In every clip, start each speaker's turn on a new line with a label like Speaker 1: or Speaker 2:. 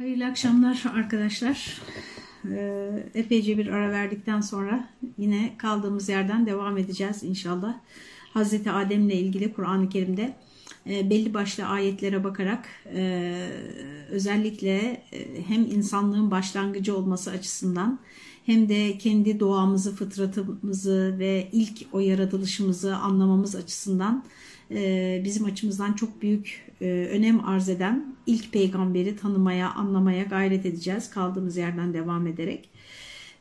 Speaker 1: Hayırlı akşamlar arkadaşlar. Ee, epeyce bir ara verdikten sonra yine kaldığımız yerden devam edeceğiz inşallah. Hazreti Adem'le ilgili Kur'an-ı Kerim'de e, belli başlı ayetlere bakarak e, özellikle e, hem insanlığın başlangıcı olması açısından hem de kendi doğamızı, fıtratımızı ve ilk o yaratılışımızı anlamamız açısından bizim açımızdan çok büyük önem arz eden ilk peygamberi tanımaya, anlamaya gayret edeceğiz kaldığımız yerden devam ederek.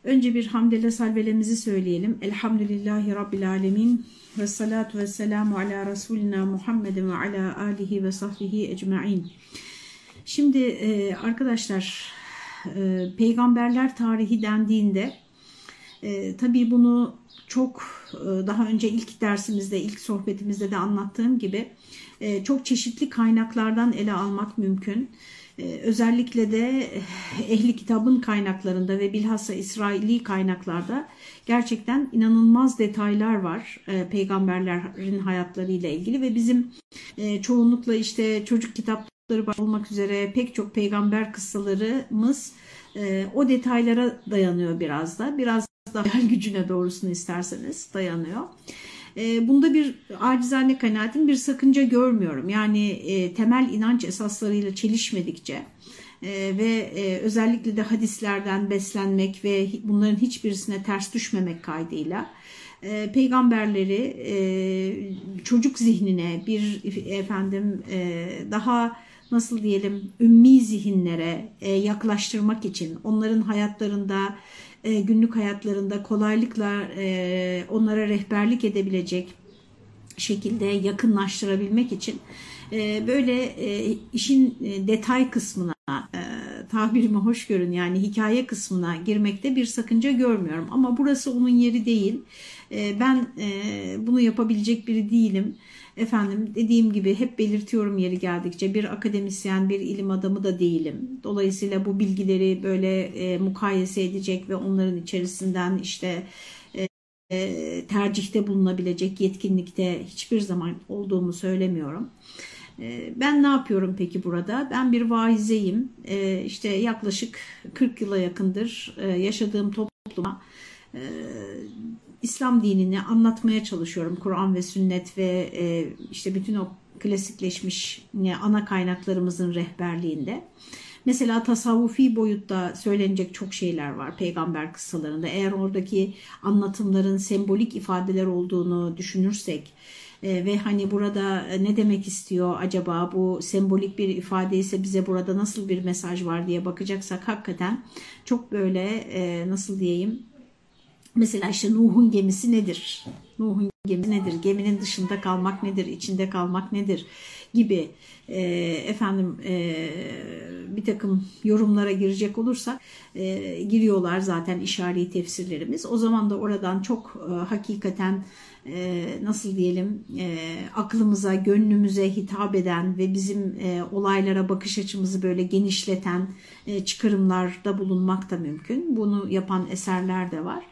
Speaker 1: Önce bir hamdele salvelemizi söyleyelim. Elhamdülillahi Rabbil Alemin ve salatu ve selamu ala Resulina Muhammedin ve ala alihi ve sahbihi ecma'in. Şimdi arkadaşlar peygamberler tarihi dendiğinde tabii bunu çok daha önce ilk dersimizde, ilk sohbetimizde de anlattığım gibi çok çeşitli kaynaklardan ele almak mümkün. Özellikle de ehli kitabın kaynaklarında ve bilhassa İsraili kaynaklarda gerçekten inanılmaz detaylar var peygamberlerin hayatlarıyla ilgili ve bizim çoğunlukla işte çocuk kitapları olmak üzere pek çok peygamber kıssalarımız o detaylara dayanıyor biraz da. Biraz da hayal gücüne doğrusunu isterseniz dayanıyor. Bunda bir acizane kanaatim bir sakınca görmüyorum. Yani e, temel inanç esaslarıyla çelişmedikçe e, ve e, özellikle de hadislerden beslenmek ve bunların hiçbirisine ters düşmemek kaydıyla peygamberleri çocuk zihnine bir efendim daha nasıl diyelim ümmi zihinlere yaklaştırmak için onların hayatlarında e, günlük hayatlarında kolaylıkla e, onlara rehberlik edebilecek şekilde yakınlaştırabilmek için e, böyle işin detay kısmına e, tabirimi hoş görün yani hikaye kısmına girmekte bir sakınca görmüyorum ama burası onun yeri değil. Ben bunu yapabilecek biri değilim. Efendim dediğim gibi hep belirtiyorum yeri geldikçe bir akademisyen bir ilim adamı da değilim. Dolayısıyla bu bilgileri böyle e, mukayese edecek ve onların içerisinden işte e, tercihte bulunabilecek yetkinlikte hiçbir zaman olduğumu söylemiyorum. E, ben ne yapıyorum peki burada? Ben bir vaizeyim. E, işte yaklaşık 40 yıla yakındır e, yaşadığım topluma e, İslam dinini anlatmaya çalışıyorum. Kur'an ve sünnet ve e, işte bütün o klasikleşmiş ana kaynaklarımızın rehberliğinde. Mesela tasavvufi boyutta söylenecek çok şeyler var peygamber kıssalarında. Eğer oradaki anlatımların sembolik ifadeler olduğunu düşünürsek e, ve hani burada ne demek istiyor acaba bu sembolik bir ifade ise bize burada nasıl bir mesaj var diye bakacaksak hakikaten çok böyle e, nasıl diyeyim Mesela işte Nuh'un gemisi nedir? Nuh'un gemisi nedir? Geminin dışında kalmak nedir? İçinde kalmak nedir? Gibi e, efendim e, bir takım yorumlara girecek olursak e, giriyorlar zaten işari tefsirlerimiz. O zaman da oradan çok e, hakikaten e, nasıl diyelim e, aklımıza, gönlümüze hitap eden ve bizim e, olaylara bakış açımızı böyle genişleten e, çıkarımlarda bulunmak da mümkün. Bunu yapan eserler de var.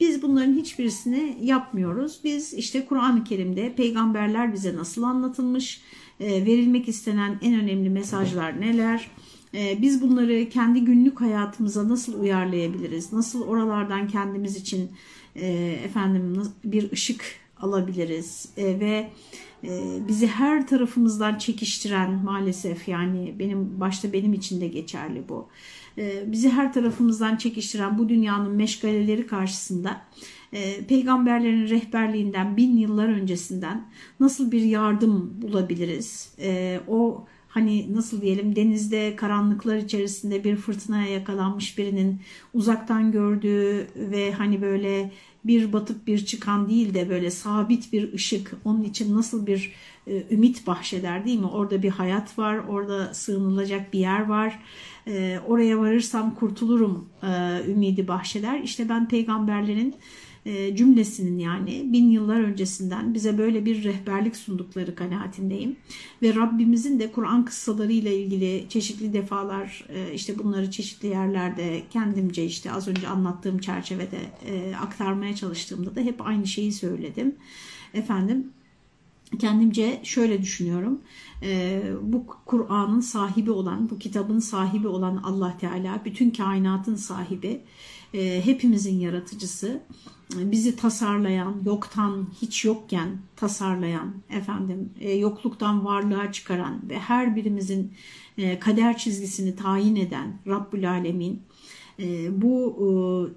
Speaker 1: Biz bunların hiçbirisini yapmıyoruz. Biz işte Kur'an-ı Kerim'de peygamberler bize nasıl anlatılmış, e, verilmek istenen en önemli mesajlar neler, e, biz bunları kendi günlük hayatımıza nasıl uyarlayabiliriz, nasıl oralardan kendimiz için e, efendim bir ışık alabiliriz? Ve bizi her tarafımızdan çekiştiren maalesef yani benim başta benim için de geçerli bu bizi her tarafımızdan çekiştiren bu dünyanın meşgaleleri karşısında e, peygamberlerin rehberliğinden bin yıllar öncesinden nasıl bir yardım bulabiliriz? E, o hani nasıl diyelim denizde karanlıklar içerisinde bir fırtınaya yakalanmış birinin uzaktan gördüğü ve hani böyle bir batıp bir çıkan değil de böyle sabit bir ışık onun için nasıl bir ümit bahşeder değil mi? Orada bir hayat var, orada sığınılacak bir yer var e, oraya varırsam kurtulurum e, ümidi bahşeder. İşte ben peygamberlerin e, cümlesinin yani bin yıllar öncesinden bize böyle bir rehberlik sundukları kanaatindeyim. Ve Rabbimizin de Kur'an kıssalarıyla ilgili çeşitli defalar e, işte bunları çeşitli yerlerde kendimce işte az önce anlattığım çerçevede e, aktarmaya çalıştığımda da hep aynı şeyi söyledim. Efendim kendimce şöyle düşünüyorum. E, bu Kur'an'ın sahibi olan, bu kitabın sahibi olan Allah Teala, bütün kainatın sahibi, e, hepimizin yaratıcısı, bizi tasarlayan, yoktan hiç yokken tasarlayan, efendim e, yokluktan varlığa çıkaran ve her birimizin e, kader çizgisini tayin eden Rabbül Alemin, e, bu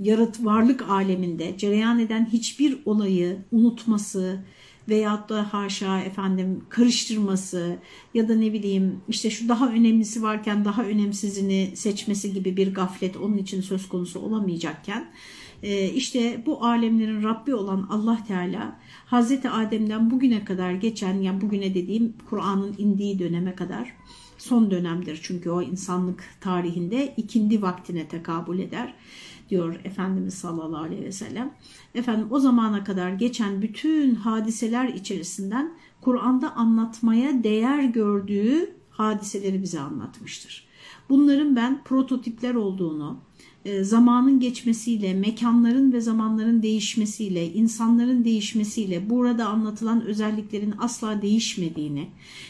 Speaker 1: yarat varlık aleminde cereyan eden hiçbir olayı unutması, veyahut da haşa efendim karıştırması ya da ne bileyim işte şu daha önemlisi varken daha önemsizini seçmesi gibi bir gaflet onun için söz konusu olamayacakken işte bu alemlerin Rabbi olan Allah Teala Hazreti Adem'den bugüne kadar geçen yani bugüne dediğim Kur'an'ın indiği döneme kadar son dönemdir çünkü o insanlık tarihinde ikindi vaktine tekabül eder diyor Efendimiz sallallahu aleyhi ve sellem. Efendim o zamana kadar geçen bütün hadiseler içerisinden Kur'an'da anlatmaya değer gördüğü hadiseleri bize anlatmıştır. Bunların ben prototipler olduğunu, zamanın geçmesiyle, mekanların ve zamanların değişmesiyle, insanların değişmesiyle burada anlatılan özelliklerin asla değişmediğini,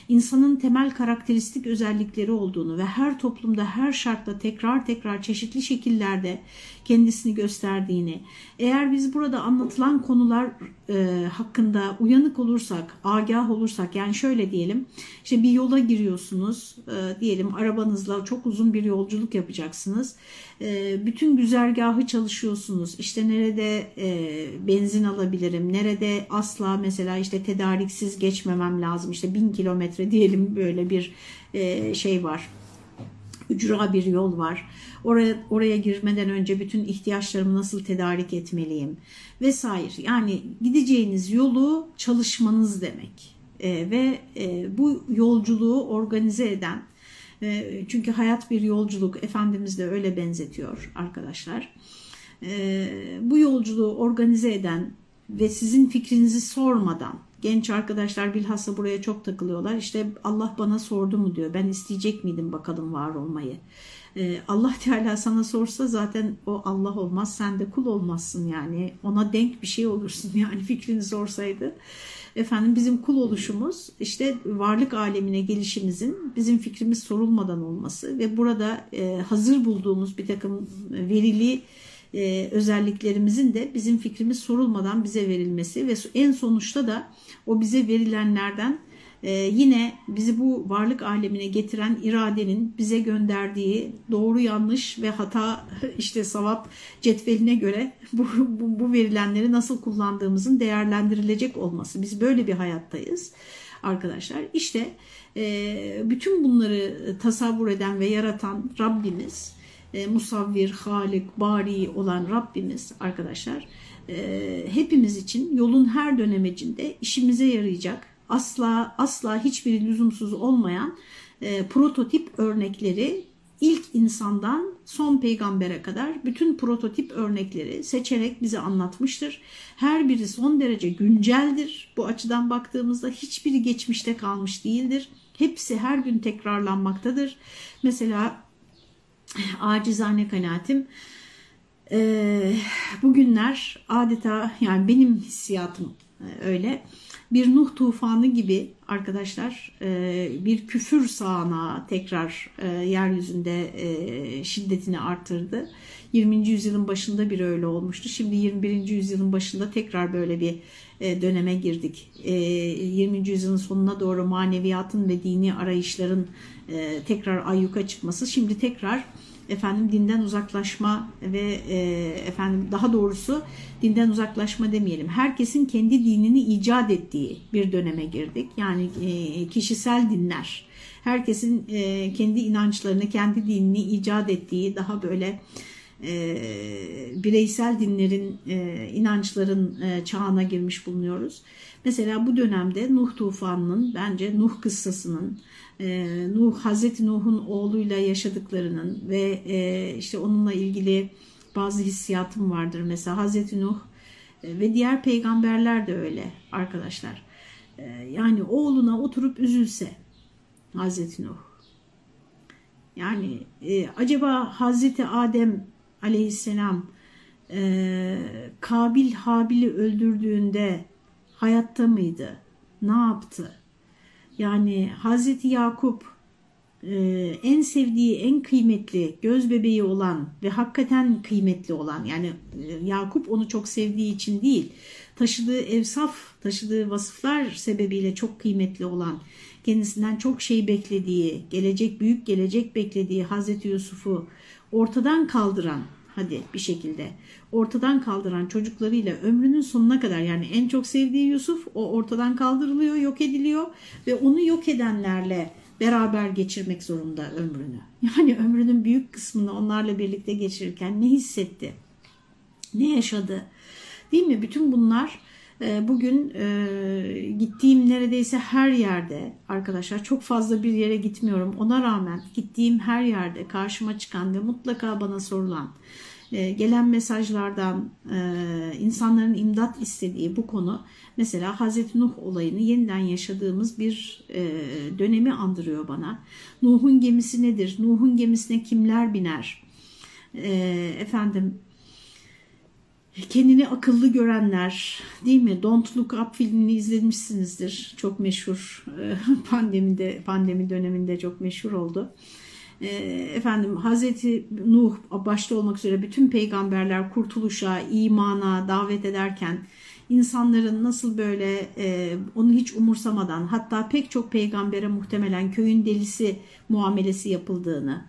Speaker 1: insanın temel karakteristik özellikleri olduğunu ve her toplumda her şartta tekrar tekrar çeşitli şekillerde kendisini gösterdiğini, eğer biz burada anlatılan konular e, hakkında uyanık olursak, agah olursak, yani şöyle diyelim, işte bir yola giriyorsunuz, e, diyelim arabanızla çok uzun bir yolculuk yapacaksınız, e, bütün güzergahı çalışıyorsunuz, işte nerede e, benzin alabilirim, nerede asla mesela işte tedariksiz geçmemem lazım, işte bin kilometre diyelim böyle bir e, şey var, ücra bir yol var. Oraya, oraya girmeden önce bütün ihtiyaçlarımı nasıl tedarik etmeliyim? Vesaire. Yani gideceğiniz yolu çalışmanız demek. E, ve e, bu yolculuğu organize eden, e, çünkü hayat bir yolculuk, Efendimiz de öyle benzetiyor arkadaşlar. E, bu yolculuğu organize eden ve sizin fikrinizi sormadan, genç arkadaşlar bilhassa buraya çok takılıyorlar. İşte Allah bana sordu mu diyor. Ben isteyecek miydim bakalım var olmayı. Ee, Allah Teala sana sorsa zaten o Allah olmaz sen de kul olmazsın yani ona denk bir şey olursun yani fikrini sorsaydı. Efendim bizim kul oluşumuz işte varlık alemine gelişimizin bizim fikrimiz sorulmadan olması ve burada e, hazır bulduğumuz bir takım verili e, özelliklerimizin de bizim fikrimiz sorulmadan bize verilmesi ve en sonuçta da o bize verilenlerden ee, yine bizi bu varlık alemine getiren iradenin bize gönderdiği doğru yanlış ve hata işte savap cetveline göre bu, bu, bu verilenleri nasıl kullandığımızın değerlendirilecek olması. Biz böyle bir hayattayız arkadaşlar. İşte e, bütün bunları tasavvur eden ve yaratan Rabbimiz, e, musavvir, halik, bari olan Rabbimiz arkadaşlar e, hepimiz için yolun her dönemecinde işimize yarayacak asla asla hiçbir lüzumsuz olmayan e, prototip örnekleri ilk insandan son peygambere kadar bütün prototip örnekleri seçerek bize anlatmıştır. Her biri son derece günceldir. Bu açıdan baktığımızda hiçbiri geçmişte kalmış değildir. Hepsi her gün tekrarlanmaktadır. Mesela acizane kanaatim e, bugünler adeta yani benim hissiyatım e, öyle bir Nuh tufanı gibi arkadaşlar e, bir küfür sağanağı tekrar e, yeryüzünde e, şiddetini arttırdı. 20. yüzyılın başında bir öyle olmuştu. Şimdi 21. yüzyılın başında tekrar böyle bir döneme girdik. 20. yüzyılın sonuna doğru maneviyatın ve dini arayışların tekrar ayyuka çıkması. Şimdi tekrar efendim dinden uzaklaşma ve e, efendim daha doğrusu dinden uzaklaşma demeyelim. Herkesin kendi dinini icat ettiği bir döneme girdik. Yani e, kişisel dinler. Herkesin e, kendi inançlarını, kendi dinini icat ettiği daha böyle e, bireysel dinlerin, e, inançların e, çağına girmiş bulunuyoruz. Mesela bu dönemde Nuh tufanının bence Nuh kıssasının Nuh Hazreti Nuh'un oğluyla yaşadıklarının ve e, işte onunla ilgili bazı hissiyatım vardır. Mesela Hazreti Nuh e, ve diğer peygamberler de öyle arkadaşlar. E, yani oğluna oturup üzülse Hazreti Nuh. Yani e, acaba Hazreti Adem aleyhisselam e, Kabil Habil'i öldürdüğünde hayatta mıydı? ne yaptı? Yani Hazreti Yakup e, en sevdiği, en kıymetli, göz bebeği olan ve hakikaten kıymetli olan yani e, Yakup onu çok sevdiği için değil, taşıdığı evsaf, taşıdığı vasıflar sebebiyle çok kıymetli olan, kendisinden çok şey beklediği, gelecek büyük gelecek beklediği Hazreti Yusuf'u ortadan kaldıran hadi bir şekilde ortadan kaldıran çocuklarıyla ömrünün sonuna kadar yani en çok sevdiği Yusuf o ortadan kaldırılıyor, yok ediliyor ve onu yok edenlerle beraber geçirmek zorunda ömrünü. Yani ömrünün büyük kısmını onlarla birlikte geçirirken ne hissetti? Ne yaşadı? Değil mi? Bütün bunlar bugün e, gittiğim neredeyse her yerde arkadaşlar çok fazla bir yere gitmiyorum. Ona rağmen gittiğim her yerde karşıma çıkan ve mutlaka bana sorulan e, gelen mesajlardan insanların imdat istediği bu konu mesela Hazreti Nuh olayını yeniden yaşadığımız bir dönemi andırıyor bana. Nuh'un gemisi nedir? Nuh'un gemisine kimler biner? Efendim kendini akıllı görenler değil mi? Don't Look Up filmini izlemişsinizdir. Çok meşhur pandemide pandemi döneminde çok meşhur oldu. Efendim Hazreti Nuh başta olmak üzere bütün peygamberler kurtuluşa, imana davet ederken insanların nasıl böyle onu hiç umursamadan hatta pek çok peygambere muhtemelen köyün delisi muamelesi yapıldığını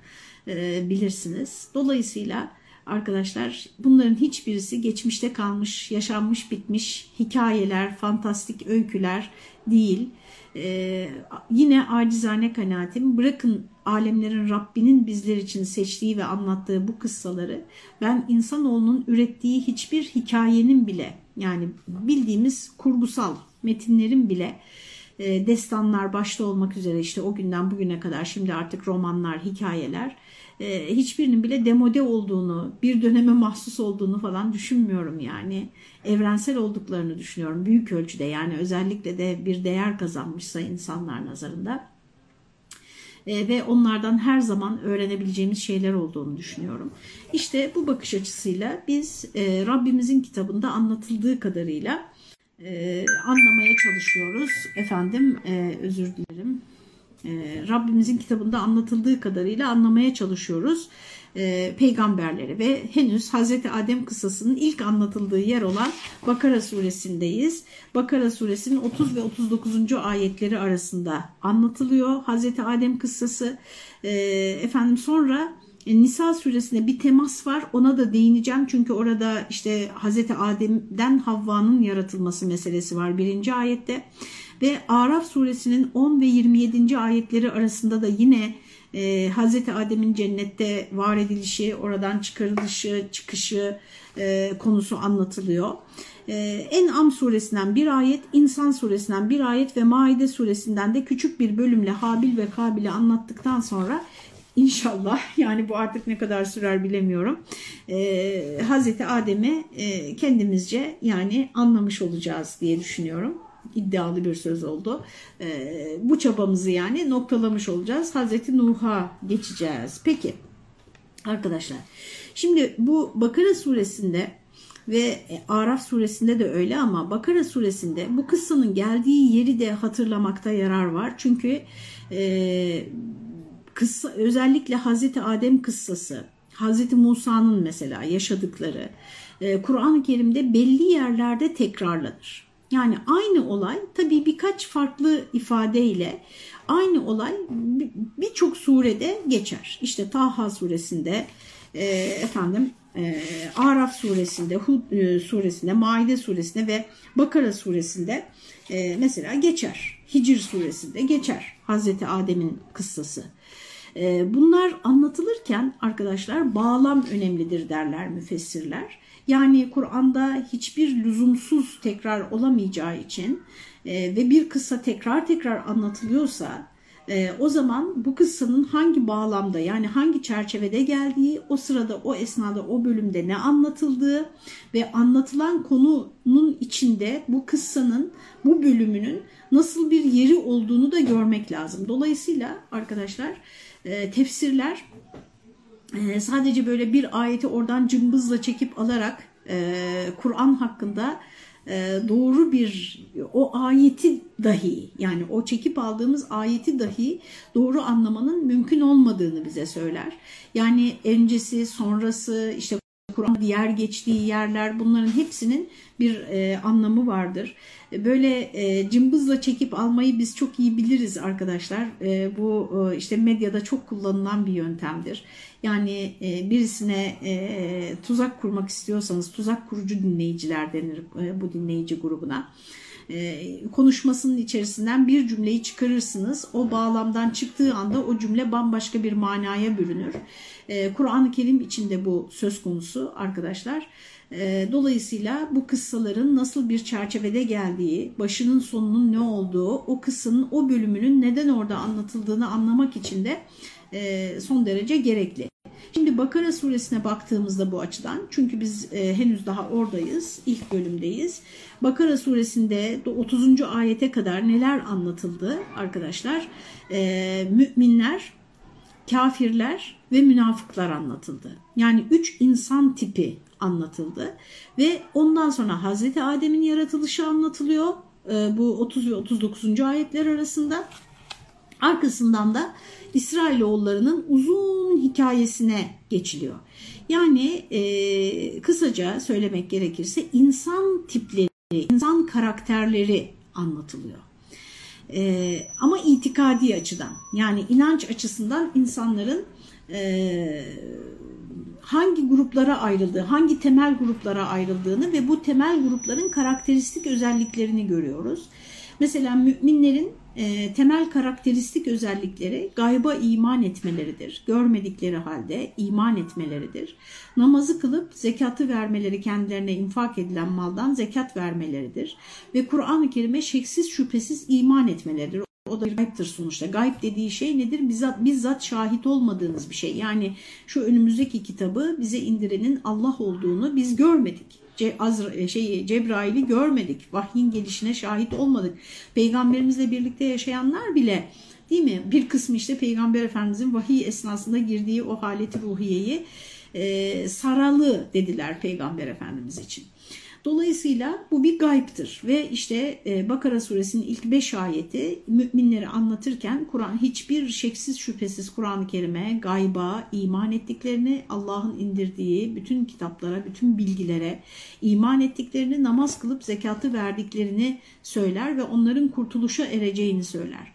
Speaker 1: bilirsiniz. Dolayısıyla arkadaşlar bunların hiçbirisi geçmişte kalmış, yaşanmış, bitmiş hikayeler, fantastik öyküler değil. Ee, yine acizane kanaatim bırakın alemlerin Rabbinin bizler için seçtiği ve anlattığı bu kıssaları ben insanoğlunun ürettiği hiçbir hikayenin bile yani bildiğimiz kurgusal metinlerin bile e, destanlar başta olmak üzere işte o günden bugüne kadar şimdi artık romanlar, hikayeler e, hiçbirinin bile demode olduğunu, bir döneme mahsus olduğunu falan düşünmüyorum yani. Evrensel olduklarını düşünüyorum büyük ölçüde yani özellikle de bir değer kazanmışsa insanlar nazarında. E, ve onlardan her zaman öğrenebileceğimiz şeyler olduğunu düşünüyorum. İşte bu bakış açısıyla biz e, Rabbimizin kitabında anlatıldığı kadarıyla e, anlamaya çalışıyoruz. Efendim özür dilerim Rabbimizin kitabında anlatıldığı kadarıyla anlamaya çalışıyoruz e, peygamberleri ve henüz Hazreti Adem kıssasının ilk anlatıldığı yer olan Bakara suresindeyiz. Bakara suresinin 30 ve 39. ayetleri arasında anlatılıyor Hazreti Adem kıssası. E, efendim sonra e, Nisa suresinde bir temas var ona da değineceğim çünkü orada işte Hazreti Adem'den Havva'nın yaratılması meselesi var birinci ayette. Ve Araf suresinin 10 ve 27. ayetleri arasında da yine e, Hazreti Adem'in cennette var edilişi, oradan çıkarılışı, çıkışı e, konusu anlatılıyor. E, En'am suresinden bir ayet, İnsan suresinden bir ayet ve Maide suresinden de küçük bir bölümle Habil ve Kabil'i anlattıktan sonra İnşallah yani bu artık ne kadar sürer bilemiyorum. Ee, Hazreti Adem'i e, kendimizce yani anlamış olacağız diye düşünüyorum iddialı bir söz oldu. E, bu çabamızı yani noktalamış olacağız. Hazreti Nuh'a geçeceğiz. Peki arkadaşlar şimdi bu Bakara suresinde ve Araf suresinde de öyle ama Bakara suresinde bu kıssanın geldiği yeri de hatırlamakta yarar var. Çünkü e, kıssa, özellikle Hazreti Adem kıssası, Hazreti Musa'nın mesela yaşadıkları e, Kur'an-ı Kerim'de belli yerlerde tekrarlanır. Yani aynı olay tabii birkaç farklı ifadeyle aynı olay birçok surede geçer. İşte Taha suresinde e, efendim e, Araf suresinde, Hud e, suresinde, Maide suresinde ve Bakara suresinde e, mesela geçer. Hicr suresinde geçer Hazreti Adem'in kıssası. E, bunlar anlatılırken arkadaşlar bağlam önemlidir derler müfessirler. Yani Kur'an'da hiçbir lüzumsuz tekrar olamayacağı için e, ve bir kıssa tekrar tekrar anlatılıyorsa e, o zaman bu kıssanın hangi bağlamda yani hangi çerçevede geldiği, o sırada, o esnada, o bölümde ne anlatıldığı ve anlatılan konunun içinde bu kıssanın, bu bölümünün nasıl bir yeri olduğunu da görmek lazım. Dolayısıyla arkadaşlar e, tefsirler e, sadece böyle bir ayeti oradan cımbızla çekip alarak e, Kur'an hakkında e, doğru bir o ayeti dahi yani o çekip aldığımız ayeti dahi doğru anlamanın mümkün olmadığını bize söyler. Yani öncesi, sonrası, işte Kur'an diğer geçtiği yerler bunların hepsinin bir e, anlamı vardır. Böyle e, cımbızla çekip almayı biz çok iyi biliriz arkadaşlar. E, bu e, işte medyada çok kullanılan bir yöntemdir. Yani e, birisine e, tuzak kurmak istiyorsanız tuzak kurucu dinleyiciler denir e, bu dinleyici grubuna konuşmasının içerisinden bir cümleyi çıkarırsınız. O bağlamdan çıktığı anda o cümle bambaşka bir manaya bürünür. E, Kur'an-ı Kerim içinde bu söz konusu arkadaşlar. E, dolayısıyla bu kıssaların nasıl bir çerçevede geldiği, başının sonunun ne olduğu, o kıssanın o bölümünün neden orada anlatıldığını anlamak için de son derece gerekli. Şimdi Bakara suresine baktığımızda bu açıdan çünkü biz e, henüz daha oradayız, ilk bölümdeyiz. Bakara suresinde 30. ayete kadar neler anlatıldı arkadaşlar? E, müminler, kafirler ve münafıklar anlatıldı. Yani üç insan tipi anlatıldı ve ondan sonra Hazreti Adem'in yaratılışı anlatılıyor. E, bu 30 ve 39. ayetler arasında. Arkasından da İsrailoğullarının uzun hikayesine geçiliyor. Yani e, kısaca söylemek gerekirse insan tipleri, insan karakterleri anlatılıyor. E, ama itikadi açıdan yani inanç açısından insanların e, hangi gruplara ayrıldığı, hangi temel gruplara ayrıldığını ve bu temel grupların karakteristik özelliklerini görüyoruz. Mesela müminlerin e, temel karakteristik özellikleri gayba iman etmeleridir. Görmedikleri halde iman etmeleridir. Namazı kılıp zekatı vermeleri kendilerine infak edilen maldan zekat vermeleridir. Ve Kur'an-ı Kerim'e şeksiz şüphesiz iman etmeleridir. O da gayiptir sonuçta. Gayb dediği şey nedir? Bizzat, bizzat şahit olmadığınız bir şey. Yani şu önümüzdeki kitabı bize indirenin Allah olduğunu biz görmedik. Ce, Azra, e, şey, Cebrail'i görmedik. Vahyin gelişine şahit olmadık. Peygamberimizle birlikte yaşayanlar bile değil mi? Bir kısmı işte Peygamber Efendimizin vahiy esnasında girdiği o haleti ruhiyeyi e, saralı dediler Peygamber Efendimiz için. Dolayısıyla bu bir gayiptir ve işte e, Bakara suresinin ilk 5 ayeti müminleri anlatırken Kur'an hiçbir şeksiz şüphesiz Kur'an-ı Kerim'e gayba iman ettiklerini Allah'ın indirdiği bütün kitaplara, bütün bilgilere iman ettiklerini, namaz kılıp zekatı verdiklerini söyler ve onların kurtuluşa ereceğini söyler.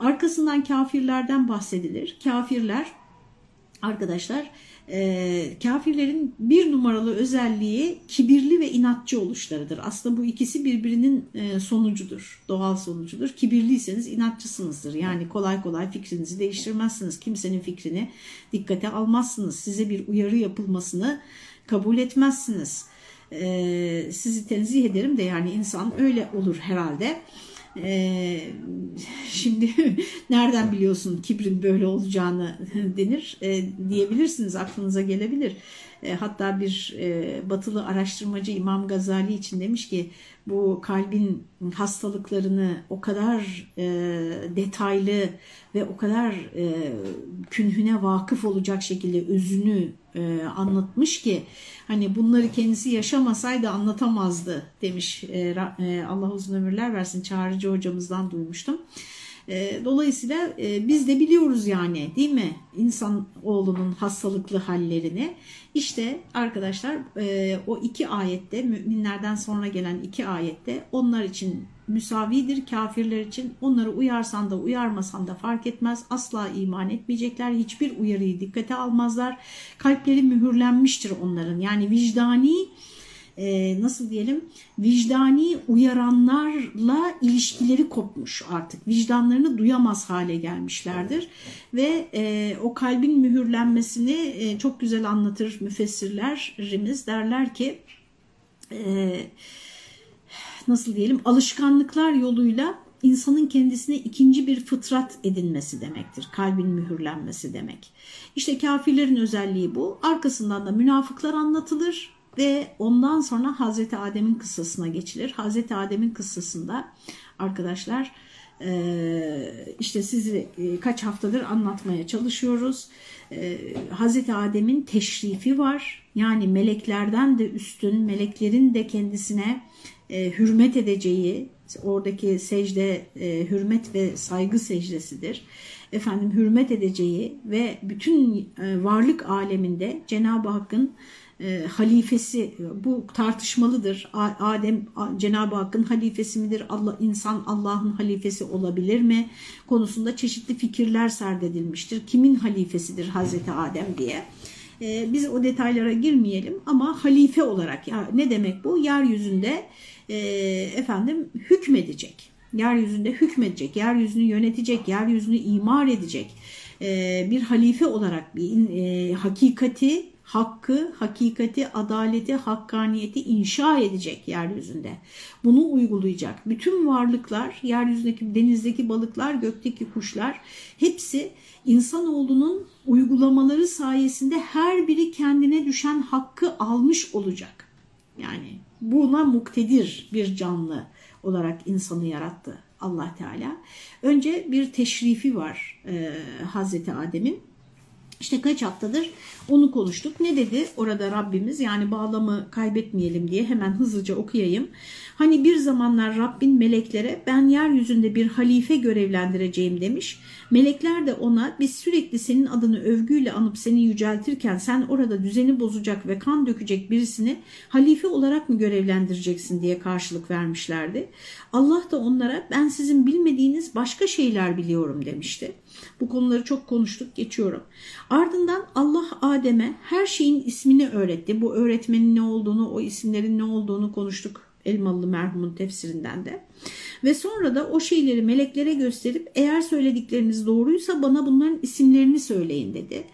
Speaker 1: Arkasından kafirlerden bahsedilir. Kafirler arkadaşlar e, kafirlerin bir numaralı özelliği kibirli ve inatçı oluşlarıdır. Aslında bu ikisi birbirinin e, sonucudur, doğal sonucudur. Kibirliyseniz inatçısınızdır. Yani kolay kolay fikrinizi değiştirmezsiniz. Kimsenin fikrini dikkate almazsınız. Size bir uyarı yapılmasını kabul etmezsiniz. E, sizi tenzih ederim de yani insan öyle olur herhalde. Ee, şimdi nereden biliyorsun kibrin böyle olacağını denir e, diyebilirsiniz aklınıza gelebilir. E, hatta bir e, batılı araştırmacı İmam Gazali için demiş ki bu kalbin hastalıklarını o kadar e, detaylı ve o kadar e, künhüne vakıf olacak şekilde özünü e, anlatmış ki hani bunları kendisi yaşamasaydı anlatamazdı demiş e, e, Allah uzun ömürler versin çağrıcı hocamızdan duymuştum. E, dolayısıyla e, biz de biliyoruz yani değil mi insan oğlunun hastalıklı hallerini. İşte arkadaşlar e, o iki ayette müminlerden sonra gelen iki ayette onlar için müsavidir kafirler için. Onları uyarsan da uyarmasan da fark etmez. Asla iman etmeyecekler. Hiçbir uyarıyı dikkate almazlar. Kalpleri mühürlenmiştir onların. Yani vicdani e, nasıl diyelim vicdani uyaranlarla ilişkileri kopmuş artık. Vicdanlarını duyamaz hale gelmişlerdir. Ve e, o kalbin mühürlenmesini e, çok güzel anlatır müfessirlerimiz. Derler ki e, nasıl diyelim alışkanlıklar yoluyla insanın kendisine ikinci bir fıtrat edinmesi demektir. Kalbin mühürlenmesi demek. İşte kafirlerin özelliği bu. Arkasından da münafıklar anlatılır ve ondan sonra Hazreti Adem'in kıssasına geçilir. Hazreti Adem'in kıssasında arkadaşlar işte sizi kaç haftadır anlatmaya çalışıyoruz. Hazreti Adem'in teşrifi var. Yani meleklerden de üstün, meleklerin de kendisine e, hürmet edeceği, oradaki secde e, hürmet ve saygı secdesidir. Efendim hürmet edeceği ve bütün e, varlık aleminde Cenab-ı Hakk'ın e, halifesi bu tartışmalıdır. Adem Cenab-ı Hakk'ın halifesi midir? Allah insan Allah'ın halifesi olabilir mi? Konusunda çeşitli fikirler serdedilmiştir. Kimin halifesidir Hazreti Adem diye. E, biz o detaylara girmeyelim ama halife olarak ya ne demek bu? Yeryüzünde e, efendim hükmedecek. Yeryüzünde hükmedecek, yeryüzünü yönetecek, yeryüzünü imar edecek e, bir halife olarak bir e, hakikati hakkı, hakikati, adaleti, hakkaniyeti inşa edecek yeryüzünde. Bunu uygulayacak. Bütün varlıklar, yeryüzündeki, denizdeki balıklar, gökteki kuşlar hepsi insanoğlunun uygulamaları sayesinde her biri kendine düşen hakkı almış olacak. Yani buna muktedir bir canlı olarak insanı yarattı Allah Teala. Önce bir teşrifi var e, Hazreti Adem'in. İşte kaç haftadır onu konuştuk. Ne dedi orada Rabbimiz? Yani bağlamı kaybetmeyelim diye hemen hızlıca okuyayım. Hani bir zamanlar Rabbin meleklere ben yeryüzünde bir halife görevlendireceğim demiş. Melekler de ona biz sürekli senin adını övgüyle anıp seni yüceltirken sen orada düzeni bozacak ve kan dökecek birisini halife olarak mı görevlendireceksin diye karşılık vermişlerdi. Allah da onlara ben sizin bilmediğiniz başka şeyler biliyorum demişti. Bu konuları çok konuştuk geçiyorum. Ardından Allah Adem'e her şeyin ismini öğretti. Bu öğretmenin ne olduğunu, o isimlerin ne olduğunu konuştuk Elmalı merhumun tefsirinden de. Ve sonra da o şeyleri meleklere gösterip eğer söyledikleriniz doğruysa bana bunların isimlerini söyleyin dedi.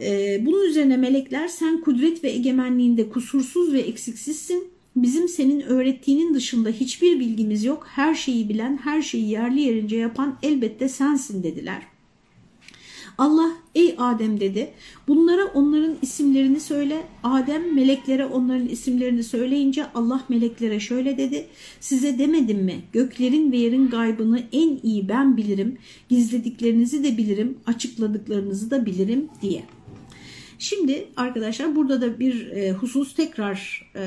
Speaker 1: Ee, bunun üzerine melekler sen kudret ve egemenliğinde kusursuz ve eksiksizsin. Bizim senin öğrettiğinin dışında hiçbir bilgimiz yok. Her şeyi bilen, her şeyi yerli yerince yapan elbette sensin dediler. Allah ey Adem dedi bunlara onların isimlerini söyle. Adem meleklere onların isimlerini söyleyince Allah meleklere şöyle dedi. Size demedim mi göklerin ve yerin gaybını en iyi ben bilirim. Gizlediklerinizi de bilirim açıkladıklarınızı da bilirim diye. Şimdi arkadaşlar burada da bir e, husus tekrar e,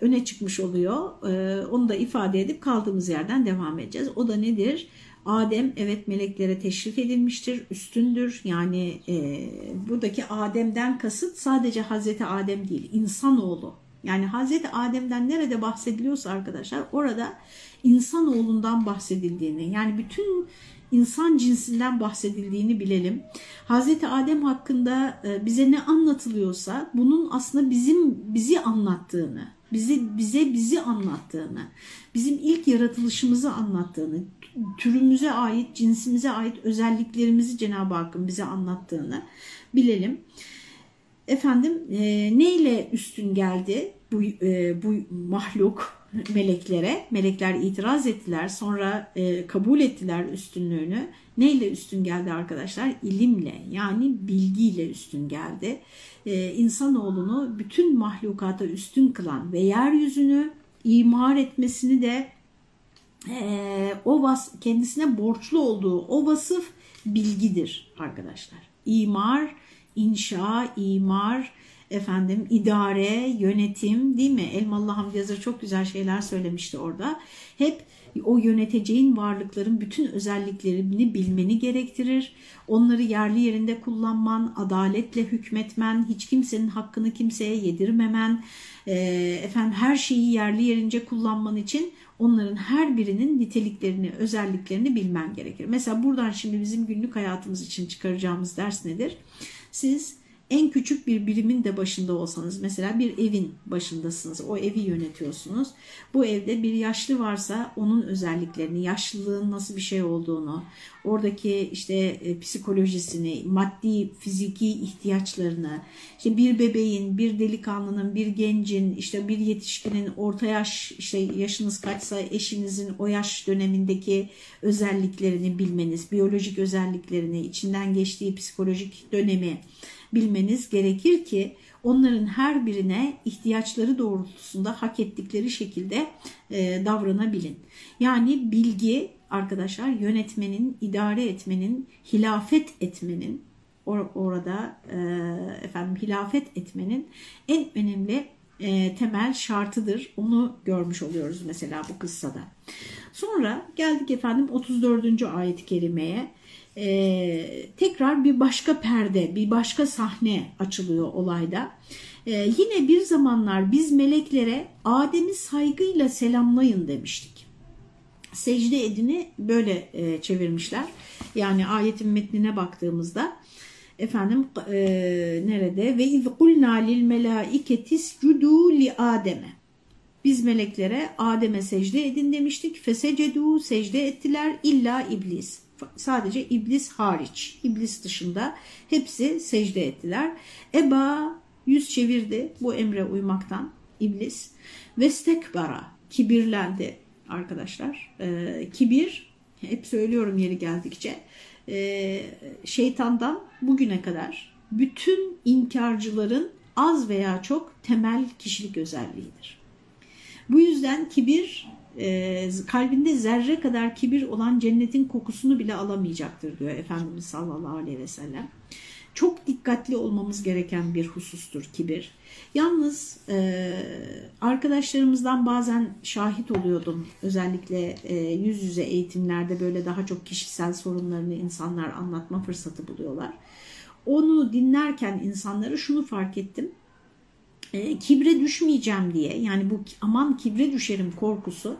Speaker 1: öne çıkmış oluyor. E, onu da ifade edip kaldığımız yerden devam edeceğiz. O da nedir? Adem evet meleklere teşrif edilmiştir, üstündür. Yani e, buradaki Adem'den kasıt sadece Hazreti Adem değil, insanoğlu. Yani Hazreti Adem'den nerede bahsediliyorsa arkadaşlar orada insanoğlundan bahsedildiğini yani bütün insan cinsinden bahsedildiğini bilelim. Hazreti Adem hakkında e, bize ne anlatılıyorsa bunun aslında bizim bizi anlattığını, bizi bize bizi anlattığını, bizim ilk yaratılışımızı anlattığını, türümüze ait, cinsimize ait özelliklerimizi Cenab-ı Hakk'ın bize anlattığını bilelim. Efendim e, neyle üstün geldi bu, e, bu mahluk meleklere? Melekler itiraz ettiler sonra e, kabul ettiler üstünlüğünü. Neyle üstün geldi arkadaşlar? İlimle yani bilgiyle üstün geldi. E, insanoğlunu bütün mahlukata üstün kılan ve yeryüzünü imar etmesini de e, o vas kendisine borçlu olduğu o vasıf bilgidir arkadaşlar. İmar, inşa, imar, efendim idare, yönetim değil mi? Elmalı Hamdi Yazır çok güzel şeyler söylemişti orada. Hep o yöneteceğin varlıkların bütün özelliklerini bilmeni gerektirir. Onları yerli yerinde kullanman, adaletle hükmetmen, hiç kimsenin hakkını kimseye yedirmemen, e, efendim her şeyi yerli yerince kullanman için onların her birinin niteliklerini, özelliklerini bilmen gerekir. Mesela buradan şimdi bizim günlük hayatımız için çıkaracağımız ders nedir? Siz en küçük bir birimin de başında olsanız mesela bir evin başındasınız o evi yönetiyorsunuz. Bu evde bir yaşlı varsa onun özelliklerini yaşlılığın nasıl bir şey olduğunu oradaki işte e, psikolojisini maddi fiziki ihtiyaçlarını işte bir bebeğin bir delikanlının bir gencin işte bir yetişkinin orta yaş işte yaşınız kaçsa eşinizin o yaş dönemindeki özelliklerini bilmeniz biyolojik özelliklerini içinden geçtiği psikolojik dönemi bilmeniz gerekir ki onların her birine ihtiyaçları doğrultusunda hak ettikleri şekilde e, davranabilin. Yani bilgi arkadaşlar yönetmenin, idare etmenin, hilafet etmenin or orada e, efendim hilafet etmenin en önemli e, temel şartıdır. Onu görmüş oluyoruz mesela bu kıssada. Sonra geldik efendim 34. ayet-i kerimeye. Ee, tekrar bir başka perde, bir başka sahne açılıyor olayda. Ee, yine bir zamanlar biz meleklere Adem'i saygıyla selamlayın demiştik. Secde edini böyle e, çevirmişler. Yani ayetin metnine baktığımızda efendim e, nerede ve iz kulna lil melaiketis cudu li ademe biz meleklere Adem'e secde edin demiştik. Fesecedu secde ettiler illa iblis. Sadece iblis hariç. İblis dışında hepsi secde ettiler. Eba yüz çevirdi bu emre uymaktan iblis. Vestekbara kibirlendi arkadaşlar. Ee, kibir hep söylüyorum yeri geldikçe e, şeytandan bugüne kadar bütün inkarcıların az veya çok temel kişilik özelliğidir. Bu yüzden kibir e, kalbinde zerre kadar kibir olan cennetin kokusunu bile alamayacaktır diyor Efendimiz sallallahu aleyhi ve sellem. Çok dikkatli olmamız gereken bir husustur kibir. Yalnız e, arkadaşlarımızdan bazen şahit oluyordum. Özellikle e, yüz yüze eğitimlerde böyle daha çok kişisel sorunlarını insanlar anlatma fırsatı buluyorlar. Onu dinlerken insanları şunu fark ettim e, kibre düşmeyeceğim diye yani bu aman kibre düşerim korkusu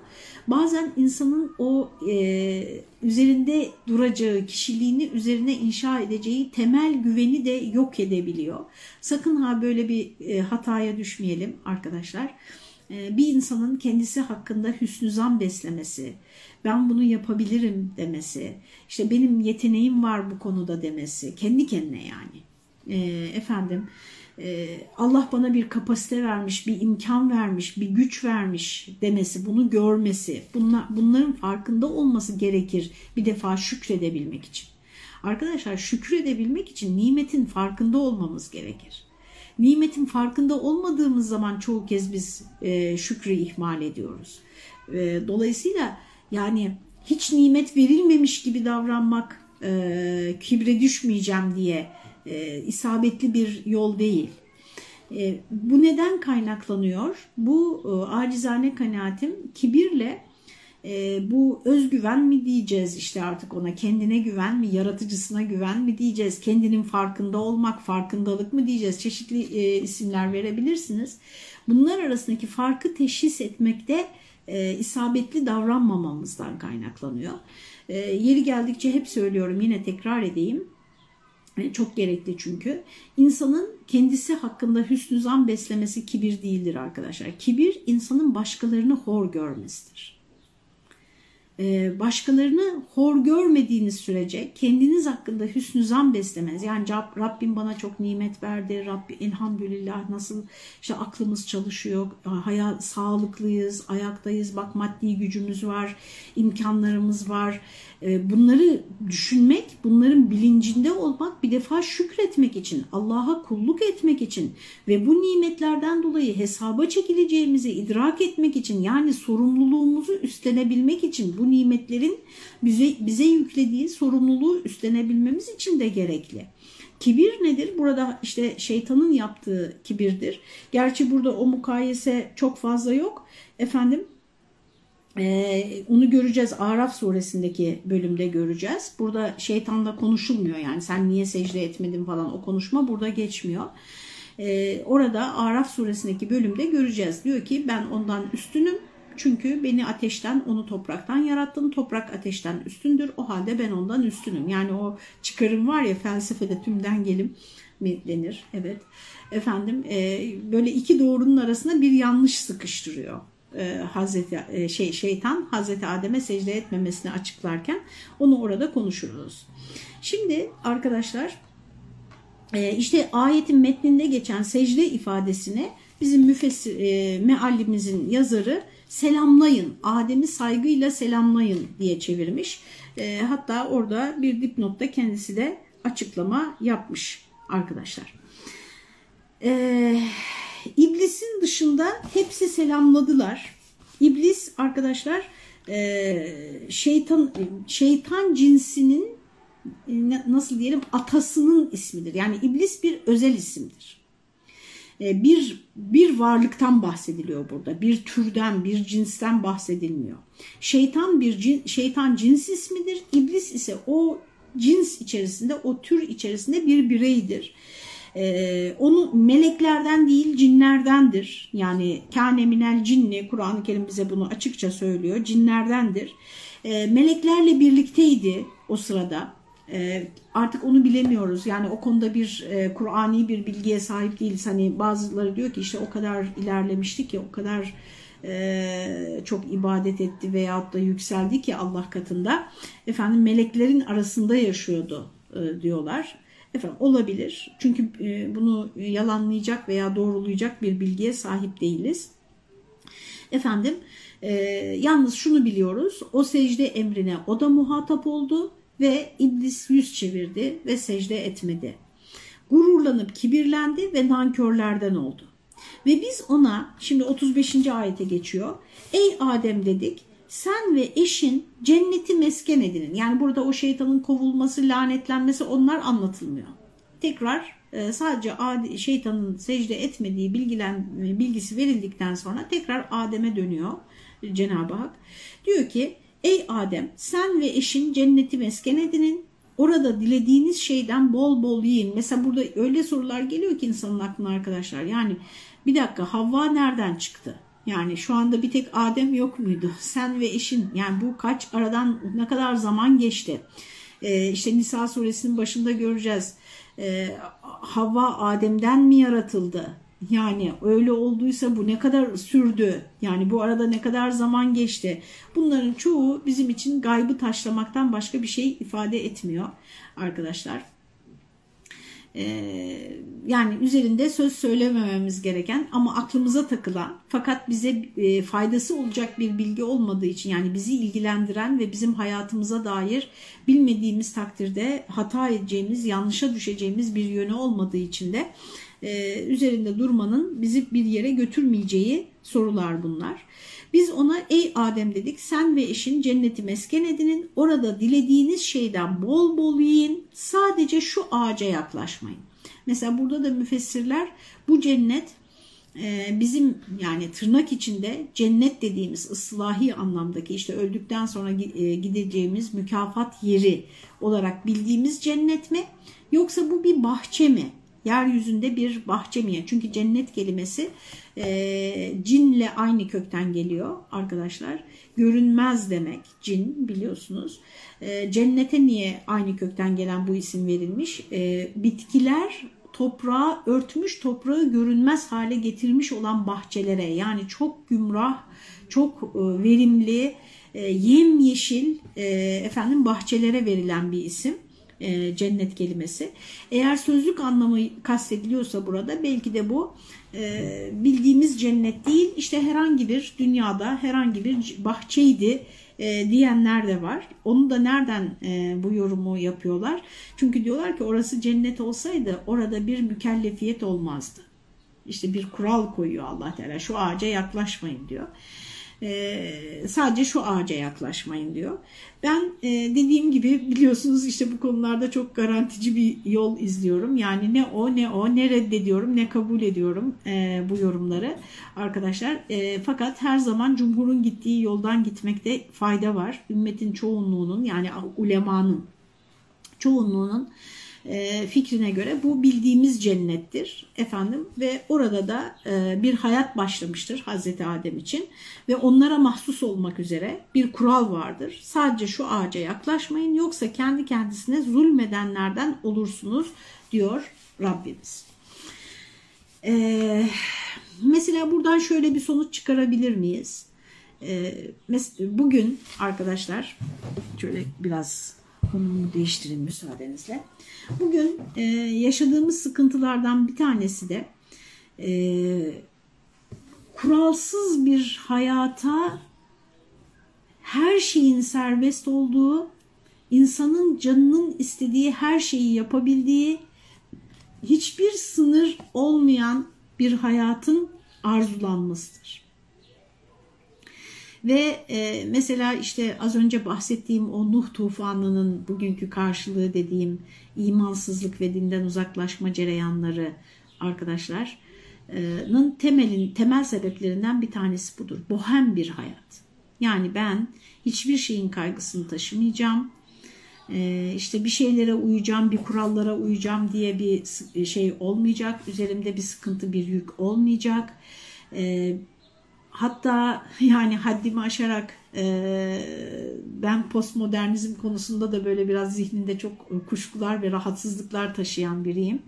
Speaker 1: bazen insanın o e, üzerinde duracağı kişiliğini üzerine inşa edeceği temel güveni de yok edebiliyor. Sakın ha böyle bir e, hataya düşmeyelim arkadaşlar. E, bir insanın kendisi hakkında hüsnü zan beslemesi, ben bunu yapabilirim demesi, işte benim yeteneğim var bu konuda demesi, kendi kendine yani. E, efendim Allah bana bir kapasite vermiş, bir imkan vermiş, bir güç vermiş demesi, bunu görmesi, bunlar, bunların farkında olması gerekir bir defa şükredebilmek için. Arkadaşlar şükredebilmek için nimetin farkında olmamız gerekir. Nimetin farkında olmadığımız zaman çoğu kez biz e, şükrü ihmal ediyoruz. E, dolayısıyla yani hiç nimet verilmemiş gibi davranmak, e, kibre düşmeyeceğim diye e, isabetli bir yol değil. E, bu neden kaynaklanıyor? Bu e, acizane kanaatim kibirle e, bu özgüven mi diyeceğiz işte artık ona kendine güven mi yaratıcısına güven mi diyeceğiz kendinin farkında olmak farkındalık mı diyeceğiz çeşitli e, isimler verebilirsiniz. Bunlar arasındaki farkı teşhis etmekte e, isabetli davranmamamızdan kaynaklanıyor. E, yeri geldikçe hep söylüyorum yine tekrar edeyim çok gerekli çünkü. İnsanın kendisi hakkında hüsnü zan beslemesi kibir değildir arkadaşlar. Kibir insanın başkalarını hor görmesidir. Ee, başkalarını hor görmediğiniz sürece kendiniz hakkında hüsnü zan beslemez. Yani Rabbim bana çok nimet verdi. Rabbi elhamdülillah nasıl işte aklımız çalışıyor, hayat, sağlıklıyız, ayaktayız, bak maddi gücümüz var, imkanlarımız var. Ee, bunları düşünmek, bunların bilincinde olmak bir defa şükretmek için, Allah'a kulluk etmek için ve bu nimetlerden dolayı hesaba çekileceğimizi idrak etmek için yani sorumluluğumuzu üstlenebilmek için bu nimetlerin bize, bize yüklediği sorumluluğu üstlenebilmemiz için de gerekli. Kibir nedir? Burada işte şeytanın yaptığı kibirdir. Gerçi burada o mukayese çok fazla yok. Efendim ee, onu göreceğiz Araf suresindeki bölümde göreceğiz. Burada şeytanla konuşulmuyor yani sen niye secde etmedin falan o konuşma burada geçmiyor. Ee, orada Araf suresindeki bölümde göreceğiz. Diyor ki ben ondan üstünüm çünkü beni ateşten onu topraktan yarattın. Toprak ateşten üstündür. O halde ben ondan üstünüm. Yani o çıkarım var ya felsefede tümden gelim mi denir? Evet. Efendim e, böyle iki doğrunun arasında bir yanlış sıkıştırıyor e, Hazreti e, şey şeytan Hazreti Adem'e secde etmemesini açıklarken onu orada konuşuruz. Şimdi arkadaşlar e, işte ayetin metninde geçen secde ifadesini bizim müfessir e, meallimizin yazarı selamlayın, Adem'i saygıyla selamlayın diye çevirmiş. E, hatta orada bir dipnotta kendisi de açıklama yapmış arkadaşlar. Eee İblisin dışında hepsi selamladılar. İblis arkadaşlar e, şeytan şeytan cinsinin e, nasıl diyelim atasının ismidir. Yani iblis bir özel isimdir. E, bir bir varlıktan bahsediliyor burada. Bir türden, bir cinsten bahsedilmiyor. Şeytan bir cin, şeytan cins ismidir. İblis ise o cins içerisinde, o tür içerisinde bir bireydir. Ee, onu meleklerden değil cinlerdendir. Yani kâne cinni, Kur'an-ı Kerim bize bunu açıkça söylüyor. Cinlerdendir. Ee, meleklerle birlikteydi o sırada. Ee, artık onu bilemiyoruz. Yani o konuda bir e, Kur'ani bir bilgiye sahip değiliz. Hani bazıları diyor ki işte o kadar ilerlemişti ki o kadar e, çok ibadet etti veyahut da yükseldi ki Allah katında. Efendim meleklerin arasında yaşıyordu e, diyorlar. Efendim olabilir. Çünkü e, bunu yalanlayacak veya doğrulayacak bir bilgiye sahip değiliz. Efendim e, yalnız şunu biliyoruz. O secde emrine o da muhatap oldu ve iblis yüz çevirdi ve secde etmedi. Gururlanıp kibirlendi ve nankörlerden oldu. Ve biz ona şimdi 35. ayete geçiyor. Ey Adem dedik sen ve eşin cenneti mesken edinin. Yani burada o şeytanın kovulması, lanetlenmesi onlar anlatılmıyor. Tekrar e, sadece şeytanın secde etmediği bilgilen, bilgisi verildikten sonra tekrar Adem'e dönüyor Cenab-ı Hak. Diyor ki ey Adem sen ve eşin cenneti mesken edinin. Orada dilediğiniz şeyden bol bol yiyin. Mesela burada öyle sorular geliyor ki insanın aklına arkadaşlar. Yani bir dakika Havva nereden çıktı? Yani şu anda bir tek Adem yok muydu? Sen ve eşin yani bu kaç aradan ne kadar zaman geçti? Ee, işte Nisa suresinin başında göreceğiz. Ee, Havva Adem'den mi yaratıldı? Yani öyle olduysa bu ne kadar sürdü? Yani bu arada ne kadar zaman geçti? Bunların çoğu bizim için gaybı taşlamaktan başka bir şey ifade etmiyor arkadaşlar. Ee, yani üzerinde söz söylemememiz gereken ama aklımıza takılan fakat bize e, faydası olacak bir bilgi olmadığı için yani bizi ilgilendiren ve bizim hayatımıza dair bilmediğimiz takdirde hata edeceğimiz, yanlışa düşeceğimiz bir yönü olmadığı için de e, üzerinde durmanın bizi bir yere götürmeyeceği sorular bunlar. Biz ona ey Adem dedik sen ve eşin cenneti mesken edinin orada dilediğiniz şeyden bol bol yiyin sadece şu ağaca yaklaşmayın. Mesela burada da müfessirler bu cennet e, bizim yani tırnak içinde cennet dediğimiz ıslahi anlamdaki işte öldükten sonra e, gideceğimiz mükafat yeri olarak bildiğimiz cennet mi yoksa bu bir bahçe mi? Yeryüzünde bir bahçe mi? Çünkü cennet kelimesi e, cinle aynı kökten geliyor arkadaşlar. Görünmez demek cin biliyorsunuz. E, cennete niye aynı kökten gelen bu isim verilmiş? E, bitkiler toprağı örtmüş, toprağı görünmez hale getirmiş olan bahçelere yani çok gümrah, çok e, verimli, e, yemyeşil e, efendim bahçelere verilen bir isim e, cennet kelimesi. Eğer sözlük anlamı kastediliyorsa burada belki de bu e, bildiğimiz cennet değil işte herhangi bir dünyada herhangi bir bahçeydi e, diyenler de var. Onu da nereden e, bu yorumu yapıyorlar? Çünkü diyorlar ki orası cennet olsaydı orada bir mükellefiyet olmazdı. İşte bir kural koyuyor Allah Teala şu ağaca yaklaşmayın diyor. E, sadece şu ağaca yaklaşmayın diyor. Ben e, dediğim gibi biliyorsunuz işte bu konularda çok garantici bir yol izliyorum. Yani ne o ne o ne reddediyorum ne kabul ediyorum e, bu yorumları arkadaşlar. E, fakat her zaman cumhurun gittiği yoldan gitmekte fayda var. Ümmetin çoğunluğunun yani ulemanın çoğunluğunun e, fikrine göre bu bildiğimiz cennettir efendim ve orada da e, bir hayat başlamıştır Hazreti Adem için ve onlara mahsus olmak üzere bir kural vardır. Sadece şu ağaca yaklaşmayın yoksa kendi kendisine zulmedenlerden olursunuz diyor Rabbimiz. Ee, mesela buradan şöyle bir sonuç çıkarabilir miyiz? Ee, bugün arkadaşlar şöyle biraz konumu değiştireyim müsaadenizle. Bugün e, yaşadığımız sıkıntılardan bir tanesi de e, kuralsız bir hayata her şeyin serbest olduğu, insanın canının istediği her şeyi yapabildiği, hiçbir sınır olmayan bir hayatın arzulanmasıdır. Ve e, mesela işte az önce bahsettiğim o Nuh tufanının bugünkü karşılığı dediğim imansızlık ve dinden uzaklaşma cereyanları arkadaşlar temelin temel sebeplerinden bir tanesi budur. Bohem bir hayat. Yani ben hiçbir şeyin kaygısını taşımayacağım. Ee, işte bir şeylere uyacağım, bir kurallara uyacağım diye bir şey olmayacak. Üzerimde bir sıkıntı, bir yük olmayacak. Ee, hatta yani haddimi aşarak e, ben postmodernizm konusunda da böyle biraz zihninde çok kuşkular ve rahatsızlıklar taşıyan biriyim.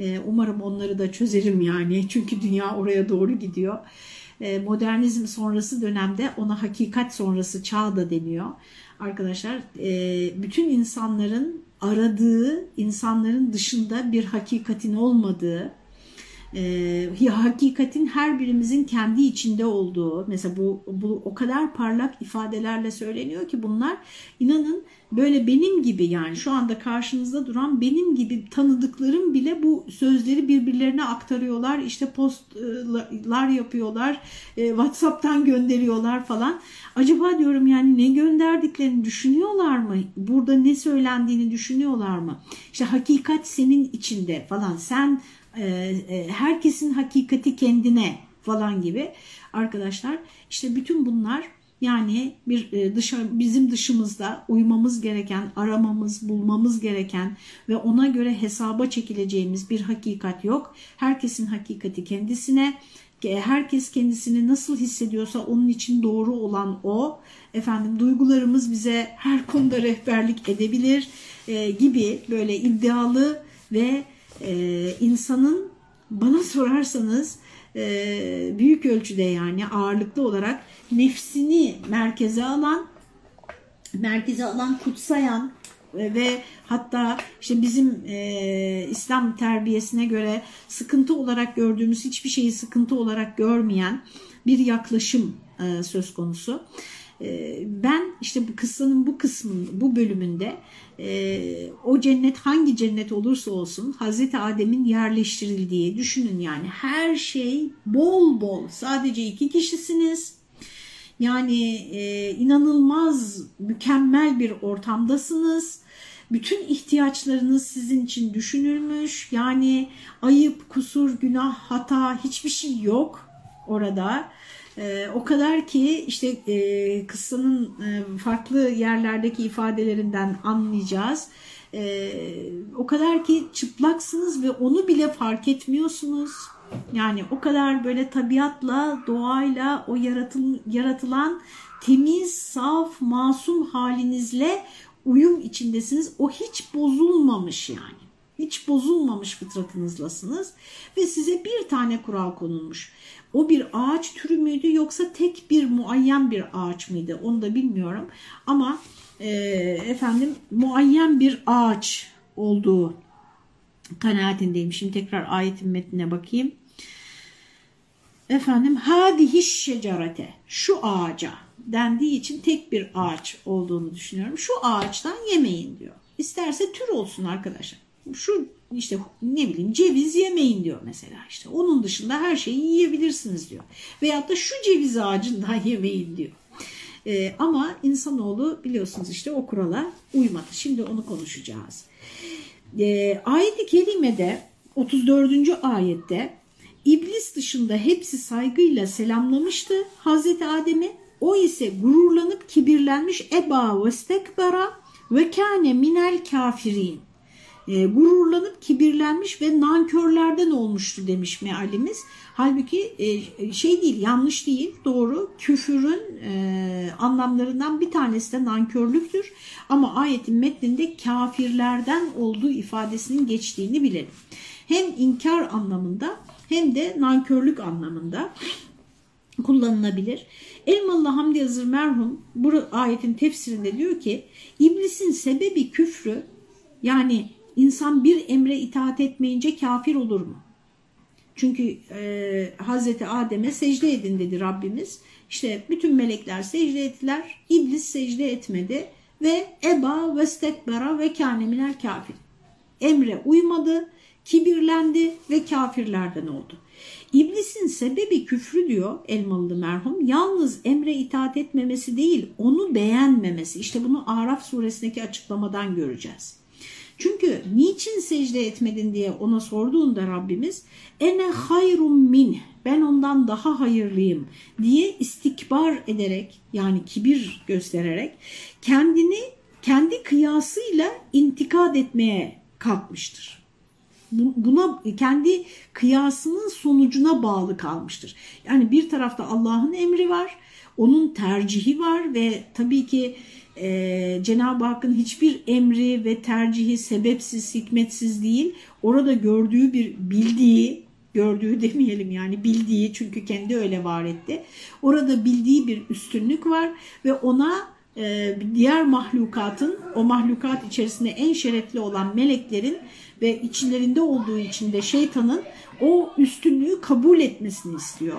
Speaker 1: Ee, umarım onları da çözerim yani. Çünkü dünya oraya doğru gidiyor. Ee, modernizm sonrası dönemde ona hakikat sonrası çağ da deniyor. Arkadaşlar e, bütün insanların aradığı, insanların dışında bir hakikatin olmadığı, e, hakikatin her birimizin kendi içinde olduğu mesela bu, bu o kadar parlak ifadelerle söyleniyor ki bunlar inanın böyle benim gibi yani şu anda karşınızda duran benim gibi tanıdıklarım bile bu sözleri birbirlerine aktarıyorlar işte postlar yapıyorlar e, Whatsapp'tan gönderiyorlar falan. Acaba diyorum yani ne gönderdiklerini düşünüyorlar mı? Burada ne söylendiğini düşünüyorlar mı? İşte hakikat senin içinde falan. Sen herkesin hakikati kendine falan gibi arkadaşlar işte bütün bunlar yani bir e, dışa, bizim dışımızda uymamız gereken, aramamız, bulmamız gereken ve ona göre hesaba çekileceğimiz bir hakikat yok. Herkesin hakikati kendisine, herkes kendisini nasıl hissediyorsa onun için doğru olan o. Efendim duygularımız bize her konuda rehberlik edebilir e, gibi böyle iddialı ve e, insanın bana sorarsanız e, büyük ölçüde yani ağırlıklı olarak nefsini merkeze alan, merkeze alan, kutsayan ve hatta işte bizim e, İslam terbiyesine göre sıkıntı olarak gördüğümüz hiçbir şeyi sıkıntı olarak görmeyen bir yaklaşım e, söz konusu. E, ben işte kıssanın bu kısmın bu bölümünde e, o cennet hangi cennet olursa olsun Hazreti Adem'in yerleştirildiği düşünün yani. Her şey bol bol. Sadece iki kişisiniz. Yani e, inanılmaz mükemmel bir ortamdasınız. Bütün ihtiyaçlarınız sizin için düşünülmüş. Yani ayıp kusur günah hata hiçbir şey yok orada e, o kadar ki işte e, kıssanın e, farklı yerlerdeki ifadelerinden anlayacağız. E, o kadar ki çıplaksınız ve onu bile fark etmiyorsunuz. Yani o kadar böyle tabiatla, doğayla o yaratıl, yaratılan temiz, saf, masum halinizle uyum içindesiniz. O hiç bozulmamış yani. Hiç bozulmamış fıtratınızlasınız ve size bir tane kural konulmuş. O bir ağaç türü müydü yoksa tek bir muayyen bir ağaç mıydı onu da bilmiyorum. Ama e, efendim muayyen bir ağaç olduğu kanaatindeyim. Şimdi tekrar ayetin metnine bakayım. Efendim hadihi şecerete şu ağaca dendiği için tek bir ağaç olduğunu düşünüyorum. Şu ağaçtan yemeyin diyor. İsterse tür olsun arkadaşlar. Şu işte ne bileyim ceviz yemeyin diyor mesela işte. Onun dışında her şeyi yiyebilirsiniz diyor. Veyahut da şu ceviz ağacından yemeyin diyor. Ee, ama insanoğlu biliyorsunuz işte o kurala uymadı. Şimdi onu konuşacağız. Ee, ayet-i kerimede 34. ayette İblis dışında hepsi saygıyla selamlamıştı Hazreti Adem'i. O ise gururlanıp kibirlenmiş eba ve stekbera ve kâne minel kafirin e, gururlanıp kibirlenmiş ve nankörlerden olmuştu demiş mealimiz. Halbuki e, şey değil yanlış değil doğru küfürün e, anlamlarından bir tanesi de nankörlüktür. Ama ayetin metninde kafirlerden olduğu ifadesinin geçtiğini bilelim. Hem inkar anlamında hem de nankörlük anlamında kullanılabilir. Elmalı Hamdi Yazır merhum bu ayetin tefsirinde diyor ki iblisin sebebi küfrü yani İnsan bir emre itaat etmeyince kafir olur mu? Çünkü e, Hazreti Adem'e secde edin dedi Rabbimiz. İşte bütün melekler secde ettiler. İblis secde etmedi ve eba ve stekbera ve kâneminer kafir. Emre uymadı, kibirlendi ve kafirlerden oldu. İblisin sebebi küfrü diyor Elmalı merhum. Yalnız emre itaat etmemesi değil, onu beğenmemesi. İşte bunu Araf suresindeki açıklamadan göreceğiz. Çünkü niçin secde etmedin diye ona sorduğunda Rabbimiz ene hayrum min ben ondan daha hayırlıyım diye istikbar ederek yani kibir göstererek kendini kendi kıyasıyla intikad etmeye kalkmıştır. Buna kendi kıyasının sonucuna bağlı kalmıştır. Yani bir tarafta Allah'ın emri var, onun tercihi var ve tabii ki e, Cenab-ı Hakk'ın hiçbir emri ve tercihi sebepsiz, hikmetsiz değil. Orada gördüğü bir bildiği, gördüğü demeyelim yani bildiği çünkü kendi öyle var etti. Orada bildiği bir üstünlük var ve ona e, diğer mahlukatın o mahlukat içerisinde en şerefli olan meleklerin ve içlerinde olduğu için de şeytanın o üstünlüğü kabul etmesini istiyor.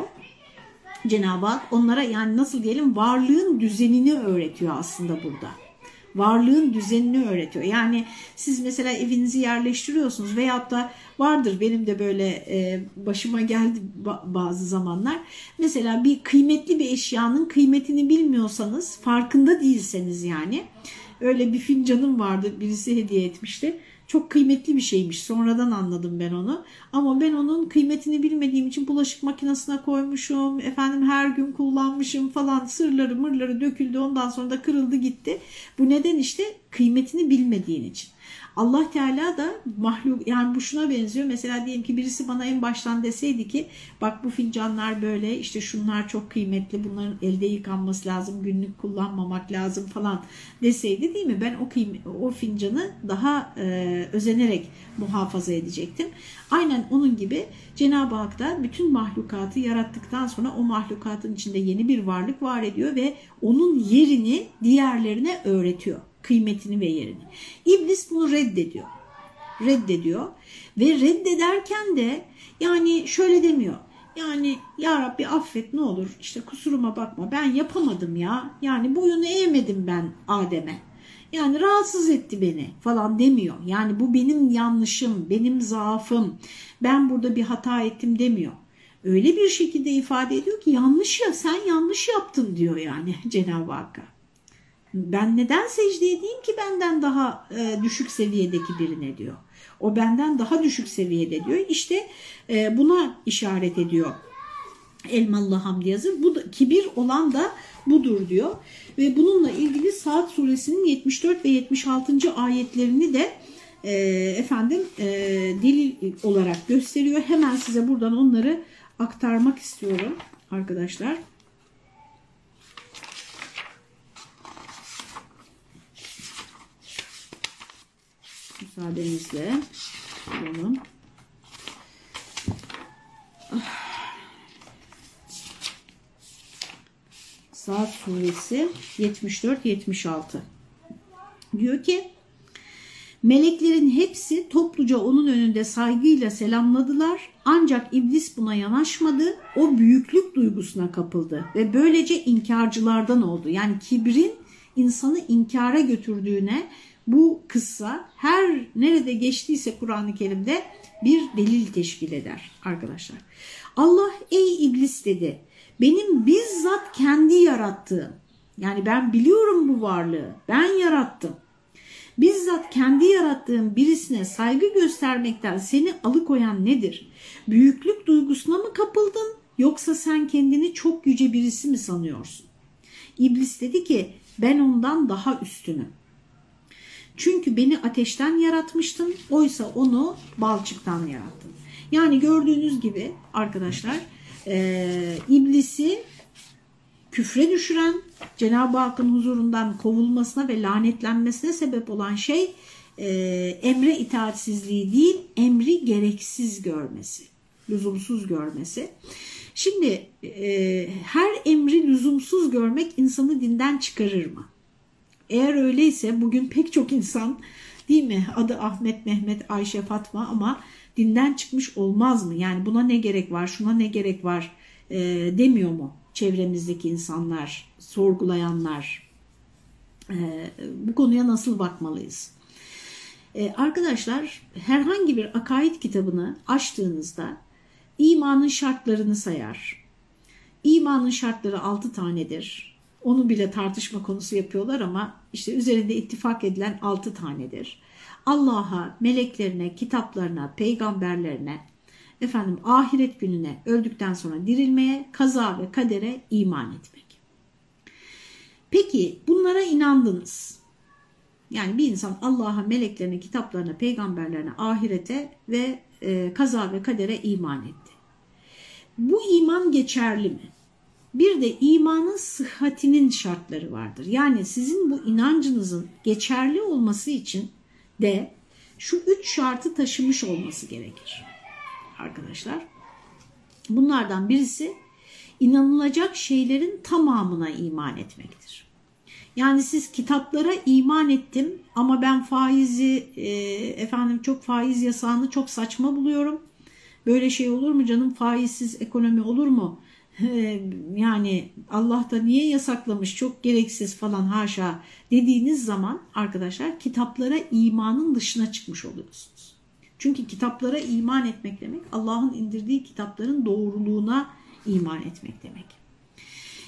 Speaker 1: Cenab-ı Hak onlara yani nasıl diyelim varlığın düzenini öğretiyor aslında burada. Varlığın düzenini öğretiyor. Yani siz mesela evinizi yerleştiriyorsunuz veyahut da vardır benim de böyle e, başıma geldi bazı zamanlar. Mesela bir kıymetli bir eşyanın kıymetini bilmiyorsanız farkında değilseniz yani öyle bir fincanım vardı birisi hediye etmişti çok kıymetli bir şeymiş. Sonradan anladım ben onu. Ama ben onun kıymetini bilmediğim için bulaşık makinesine koymuşum. Efendim her gün kullanmışım falan. Sırları mırları döküldü. Ondan sonra da kırıldı gitti. Bu neden işte kıymetini bilmediğin için. Allah Teala da mahluk yani bu şuna benziyor. Mesela diyelim ki birisi bana en baştan deseydi ki bak bu fincanlar böyle işte şunlar çok kıymetli bunların elde yıkanması lazım günlük kullanmamak lazım falan deseydi değil mi? Ben o, o fincanı daha e, özenerek muhafaza edecektim. Aynen onun gibi Cenab-ı Hak da bütün mahlukatı yarattıktan sonra o mahlukatın içinde yeni bir varlık var ediyor ve onun yerini diğerlerine öğretiyor kıymetini ve yerini. İblis bunu reddediyor. Reddediyor ve reddederken de yani şöyle demiyor. Yani ya Rabbi affet ne olur işte kusuruma bakma ben yapamadım ya. Yani boyunu eğmedim ben Adem'e. Yani rahatsız etti beni falan demiyor. Yani bu benim yanlışım, benim zaafım. Ben burada bir hata ettim demiyor. Öyle bir şekilde ifade ediyor ki yanlış ya sen yanlış yaptın diyor yani Cenab-ı Hakk'a. Ben neden secde edeyim ki benden daha e, düşük seviyedeki birine diyor. O benden daha düşük seviyede diyor. İşte e, buna işaret ediyor Elmalı Hamdi yazır. Bu da, kibir olan da budur diyor. Ve bununla ilgili Saat suresinin 74 ve 76. ayetlerini de e, efendim e, delil olarak gösteriyor. Hemen size buradan onları aktarmak istiyorum arkadaşlar. Müsaadenizle. Bunu Saat suresi 74-76 diyor ki meleklerin hepsi topluca onun önünde saygıyla selamladılar. Ancak iblis buna yanaşmadı. O büyüklük duygusuna kapıldı ve böylece inkarcılardan oldu. Yani kibrin insanı inkara götürdüğüne bu kıssa her nerede geçtiyse Kur'an-ı Kerim'de bir delil teşkil eder arkadaşlar. Allah ey iblis dedi benim bizzat kendi yarattığım yani ben biliyorum bu varlığı ben yarattım. Bizzat kendi yarattığım birisine saygı göstermekten seni alıkoyan nedir? Büyüklük duygusuna mı kapıldın yoksa sen kendini çok yüce birisi mi sanıyorsun? İblis dedi ki ben ondan daha üstünüm. Çünkü beni ateşten yaratmıştın. Oysa onu balçıktan yarattın. Yani gördüğünüz gibi arkadaşlar e, iblisi küfre düşüren, Cenab-ı Hakk'ın huzurundan kovulmasına ve lanetlenmesine sebep olan şey e, emre itaatsizliği değil, emri gereksiz görmesi, lüzumsuz görmesi. Şimdi e, her emri lüzumsuz görmek insanı dinden çıkarır mı? Eğer öyleyse bugün pek çok insan değil mi adı Ahmet, Mehmet, Ayşe, Fatma ama dinden çıkmış olmaz mı? Yani buna ne gerek var, şuna ne gerek var e, demiyor mu çevremizdeki insanlar, sorgulayanlar? E, bu konuya nasıl bakmalıyız? E, arkadaşlar herhangi bir akaid kitabını açtığınızda imanın şartlarını sayar. İmanın şartları altı tanedir. Onu bile tartışma konusu yapıyorlar ama işte üzerinde ittifak edilen altı tanedir. Allah'a, meleklerine, kitaplarına, peygamberlerine, efendim ahiret gününe, öldükten sonra dirilmeye, kaza ve kadere iman etmek. Peki bunlara inandınız. Yani bir insan Allah'a, meleklerine, kitaplarına, peygamberlerine, ahirete ve e, kaza ve kadere iman etti. Bu iman geçerli mi? Bir de imanın sıhhatinin şartları vardır. Yani sizin bu inancınızın geçerli olması için de şu üç şartı taşımış olması gerekir. Arkadaşlar bunlardan birisi inanılacak şeylerin tamamına iman etmektir. Yani siz kitaplara iman ettim ama ben faizi e, efendim çok faiz yasağını çok saçma buluyorum. Böyle şey olur mu canım faizsiz ekonomi olur mu? Yani Allah da niye yasaklamış çok gereksiz falan haşa dediğiniz zaman arkadaşlar kitaplara imanın dışına çıkmış oluyorsunuz. Çünkü kitaplara iman etmek demek Allah'ın indirdiği kitapların doğruluğuna iman etmek demek.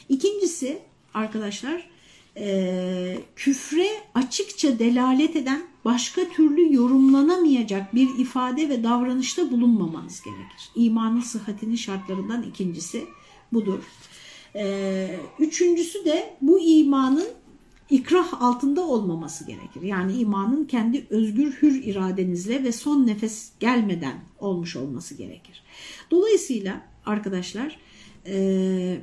Speaker 1: İkincisi arkadaşlar e, küfre açıkça delalet eden başka türlü yorumlanamayacak bir ifade ve davranışta bulunmamanız gerekir. İmanın sıhhatinin şartlarından ikincisi budur. Ee, üçüncüsü de bu imanın ikrah altında olmaması gerekir. Yani imanın kendi özgür hür iradenizle ve son nefes gelmeden olmuş olması gerekir. Dolayısıyla arkadaşlar e,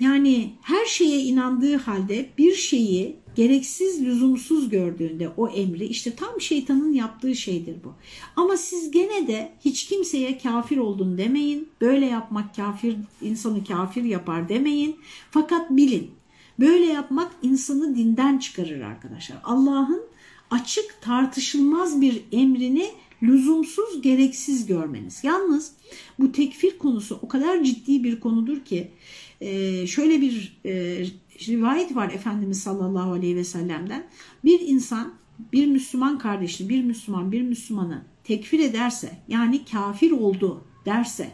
Speaker 1: yani her şeye inandığı halde bir şeyi gereksiz, lüzumsuz gördüğünde o emri işte tam şeytanın yaptığı şeydir bu. Ama siz gene de hiç kimseye kafir oldun demeyin. Böyle yapmak kafir insanı kafir yapar demeyin. Fakat bilin böyle yapmak insanı dinden çıkarır arkadaşlar. Allah'ın açık tartışılmaz bir emrini lüzumsuz gereksiz görmeniz. Yalnız bu tekfir konusu o kadar ciddi bir konudur ki şöyle bir rivayet var Efendimiz sallallahu aleyhi ve sellem'den. Bir insan bir Müslüman kardeşini, bir Müslüman bir Müslümanı tekfir ederse yani kafir oldu derse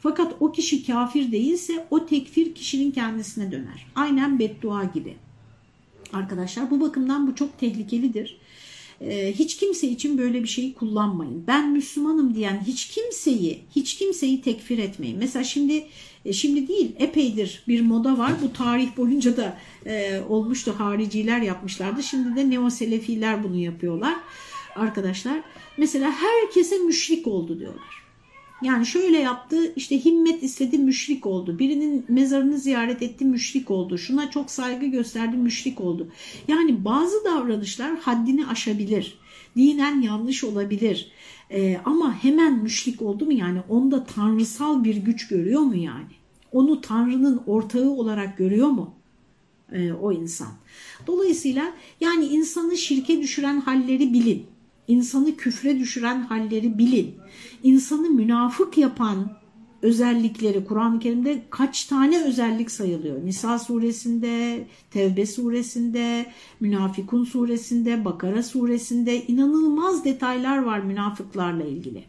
Speaker 1: fakat o kişi kafir değilse o tekfir kişinin kendisine döner. Aynen beddua gibi. Arkadaşlar bu bakımdan bu çok tehlikelidir. Ee, hiç kimse için böyle bir şeyi kullanmayın. Ben Müslümanım diyen hiç kimseyi, hiç kimseyi tekfir etmeyin. Mesela şimdi e, şimdi değil epeydir bir moda var. Bu tarih boyunca da e, olmuştu. Hariciler yapmışlardı. Şimdi de neoselefiler bunu yapıyorlar. Arkadaşlar mesela herkese müşrik oldu diyorlar. Yani şöyle yaptı işte himmet istedi müşrik oldu. Birinin mezarını ziyaret etti müşrik oldu. Şuna çok saygı gösterdi müşrik oldu. Yani bazı davranışlar haddini aşabilir. Dinen yanlış olabilir. Ee, ama hemen müşrik oldu mu yani onda tanrısal bir güç görüyor mu yani? Onu Tanrı'nın ortağı olarak görüyor mu ee, o insan? Dolayısıyla yani insanı şirke düşüren halleri bilin. İnsanı küfre düşüren halleri bilin. İnsanı münafık yapan özellikleri Kur'an-ı Kerim'de kaç tane özellik sayılıyor? Nisa suresinde, Tevbe suresinde, Münafikun suresinde, Bakara suresinde inanılmaz detaylar var münafıklarla ilgili.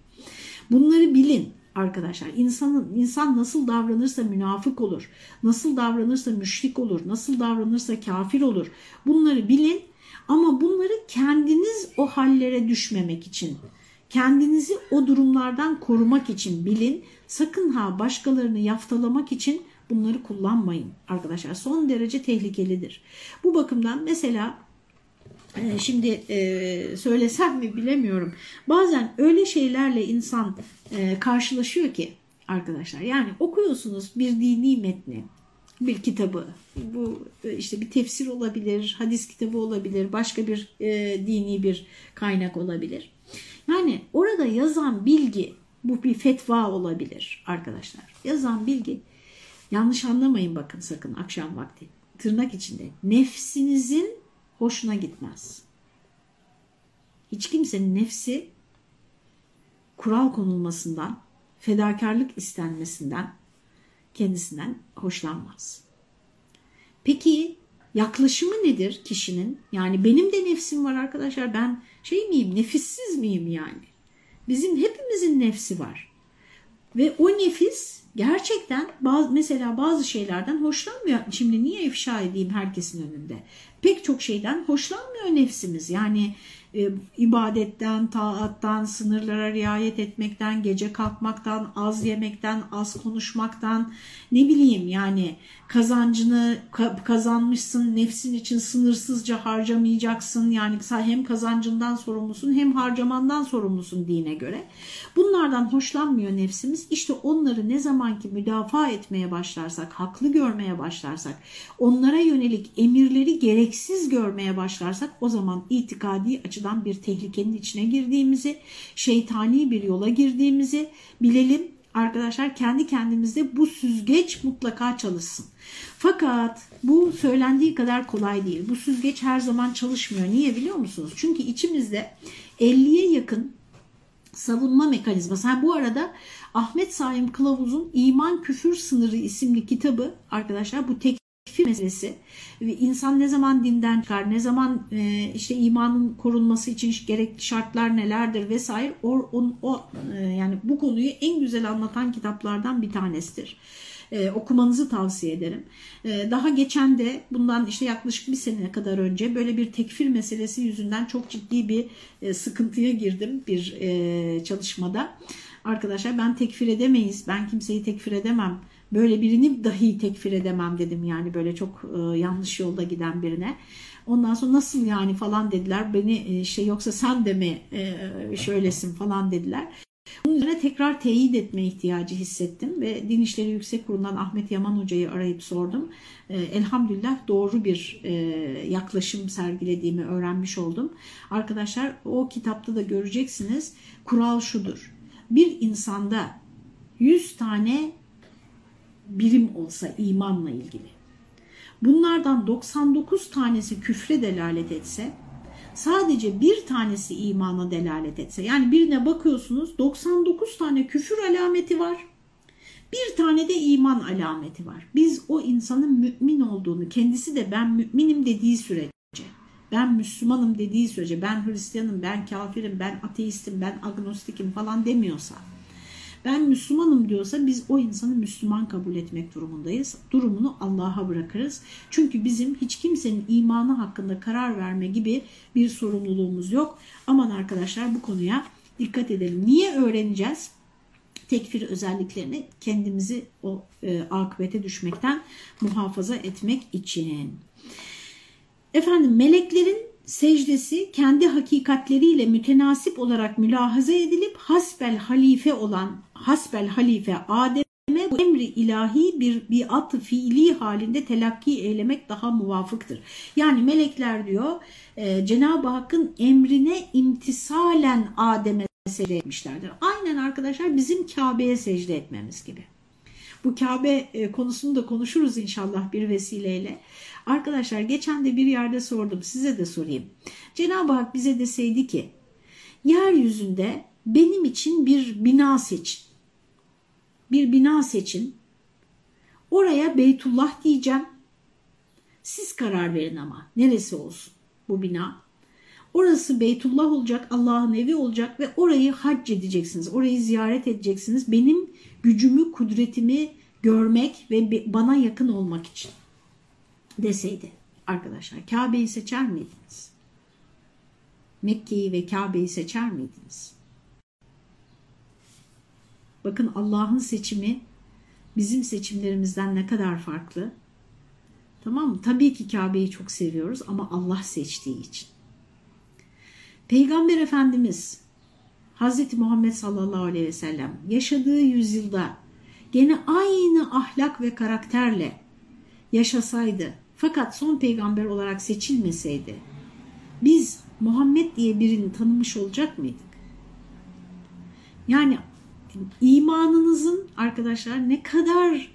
Speaker 1: Bunları bilin arkadaşlar. İnsanın insan nasıl davranırsa münafık olur, nasıl davranırsa müşrik olur, nasıl davranırsa kafir olur. Bunları bilin ama bunları kendiniz o hallere düşmemek için, kendinizi o durumlardan korumak için bilin. Sakın ha başkalarını yaftalamak için bunları kullanmayın arkadaşlar. Son derece tehlikelidir. Bu bakımdan mesela şimdi e, söylesem mi bilemiyorum. Bazen öyle şeylerle insan e, karşılaşıyor ki arkadaşlar. Yani okuyorsunuz bir dini metni bir kitabı. Bu e, işte bir tefsir olabilir, hadis kitabı olabilir, başka bir e, dini bir kaynak olabilir. Yani orada yazan bilgi, bu bir fetva olabilir arkadaşlar. Yazan bilgi, yanlış anlamayın bakın sakın akşam vakti, tırnak içinde, nefsinizin hoşuna gitmez. Hiç kimsenin nefsi kural konulmasından, fedakarlık istenmesinden, kendisinden hoşlanmaz. Peki yaklaşımı nedir kişinin? Yani benim de nefsim var arkadaşlar ben şey miyim nefissiz miyim yani? Bizim hepimizin nefsi var. Ve o nefis gerçekten bazı, mesela bazı şeylerden hoşlanmıyor. Şimdi niye ifşa edeyim herkesin önünde? Pek çok şeyden hoşlanmıyor nefsimiz. Yani e, ibadetten, taattan, sınırlara riayet etmekten, gece kalkmaktan, az yemekten, az konuşmaktan, ne bileyim yani kazancını kazanmışsın, nefsin için sınırsızca harcamayacaksın. Yani hem kazancından sorumlusun hem harcamandan sorumlusun dine göre. Bunlardan hoşlanmıyor nefsimiz. İşte onları ne zaman ki müdafaa etmeye başlarsak, haklı görmeye başlarsak, onlara yönelik emirleri gereksiz görmeye başlarsak o zaman itikadi açıdan bir tehlikenin içine girdiğimizi, şeytani bir yola girdiğimizi bilelim arkadaşlar kendi kendimizde bu süzgeç mutlaka çalışsın. Fakat bu söylendiği kadar kolay değil. Bu süzgeç her zaman çalışmıyor. Niye biliyor musunuz? Çünkü içimizde 50'ye yakın savunma mekanizması. Ha, bu arada Ahmet Saim Kılavuz'un İman Küfür Sınırı isimli kitabı arkadaşlar bu tek tekfir meselesi insan ne zaman dinden çıkar, ne zaman e, işte imanın korunması için gerekli şartlar nelerdir vesaire o, o, o e, yani bu konuyu en güzel anlatan kitaplardan bir tanesidir. E, okumanızı tavsiye ederim. E, daha geçen de bundan işte yaklaşık bir sene kadar önce böyle bir tekfir meselesi yüzünden çok ciddi bir e, sıkıntıya girdim bir e, çalışmada. Arkadaşlar ben tekfir edemeyiz, ben kimseyi tekfir edemem böyle birini dahi tekfir edemem dedim yani böyle çok e, yanlış yolda giden birine. Ondan sonra nasıl yani falan dediler. Beni e, işte yoksa sen de mi e, şöylesin falan dediler. Bunun üzerine tekrar teyit etme ihtiyacı hissettim ve Din İşleri Yüksek Kurulu'ndan Ahmet Yaman Hoca'yı arayıp sordum. E, elhamdülillah doğru bir yaklaşım sergilediğimi öğrenmiş oldum. Arkadaşlar o kitapta da göreceksiniz. Kural şudur. Bir insanda 100 tane birim olsa imanla ilgili. Bunlardan 99 tanesi küfre delalet etse, sadece bir tanesi imana delalet etse, yani birine bakıyorsunuz 99 tane küfür alameti var, bir tane de iman alameti var. Biz o insanın mümin olduğunu, kendisi de ben müminim dediği sürece, ben Müslümanım dediği sürece, ben Hristiyanım, ben kafirim, ben ateistim, ben agnostikim falan demiyorsa, ben Müslümanım diyorsa biz o insanı Müslüman kabul etmek durumundayız. Durumunu Allah'a bırakırız. Çünkü bizim hiç kimsenin imanı hakkında karar verme gibi bir sorumluluğumuz yok. Aman arkadaşlar bu konuya dikkat edelim. Niye öğreneceğiz? tekfir özelliklerini kendimizi o e, akıbete düşmekten muhafaza etmek için. Efendim meleklerin secdesi kendi hakikatleriyle mütenasip olarak mülahaza edilip hasbel halife olan hasbel halife Adem'e bu emri ilahi bir biat fiili halinde telakki eylemek daha muvafıktır. Yani melekler diyor e, Cenab-ı Hakk'ın emrine imtisalen Adem'e secde etmişlerdir. Aynen arkadaşlar bizim Kabe'ye secde etmemiz gibi. Bu Kabe e, konusunu da konuşuruz inşallah bir vesileyle. Arkadaşlar geçen de bir yerde sordum size de sorayım. Cenab-ı Hak bize deseydi ki yeryüzünde benim için bir bina seçin. Bir bina seçin. Oraya Beytullah diyeceğim. Siz karar verin ama neresi olsun bu bina. Orası Beytullah olacak, Allah'ın evi olacak ve orayı hac edeceksiniz. Orayı ziyaret edeceksiniz. Benim gücümü, kudretimi görmek ve bana yakın olmak için deseydi arkadaşlar Kabe'yi seçer miydiniz? Mekke'yi ve Kabe'yi seçer miydiniz? Bakın Allah'ın seçimi bizim seçimlerimizden ne kadar farklı. Tamam mı? Tabii ki Kabe'yi çok seviyoruz ama Allah seçtiği için. Peygamber Efendimiz Hz. Muhammed sallallahu aleyhi ve sellem yaşadığı yüzyılda gene aynı ahlak ve karakterle yaşasaydı fakat son peygamber olarak seçilmeseydi biz Muhammed diye birini tanımış olacak mıydık? Yani imanınızın arkadaşlar ne kadar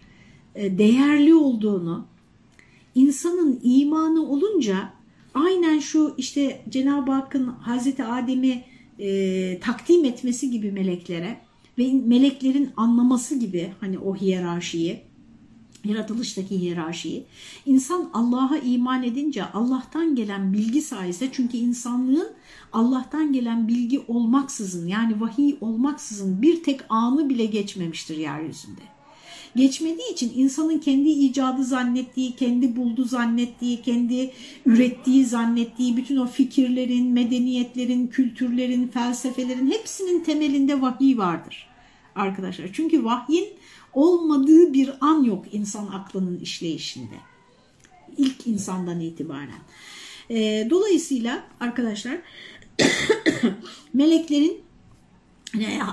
Speaker 1: e, değerli olduğunu insanın imanı olunca aynen şu işte Cenab-ı Hakk'ın Hazreti Adem'i e, takdim etmesi gibi meleklere ve meleklerin anlaması gibi hani o hiyerarşiyi yaratılıştaki hiyerarşiyi. İnsan Allah'a iman edince Allah'tan gelen bilgi sayesinde çünkü insanlığın Allah'tan gelen bilgi olmaksızın yani vahiy olmaksızın bir tek anı bile geçmemiştir yeryüzünde. Geçmediği için insanın kendi icadı zannettiği, kendi buldu zannettiği, kendi ürettiği zannettiği bütün o fikirlerin, medeniyetlerin, kültürlerin, felsefelerin hepsinin temelinde vahiy vardır arkadaşlar. Çünkü vahyin olmadığı bir an yok insan aklının işleyişinde. İlk insandan itibaren. E, dolayısıyla arkadaşlar meleklerin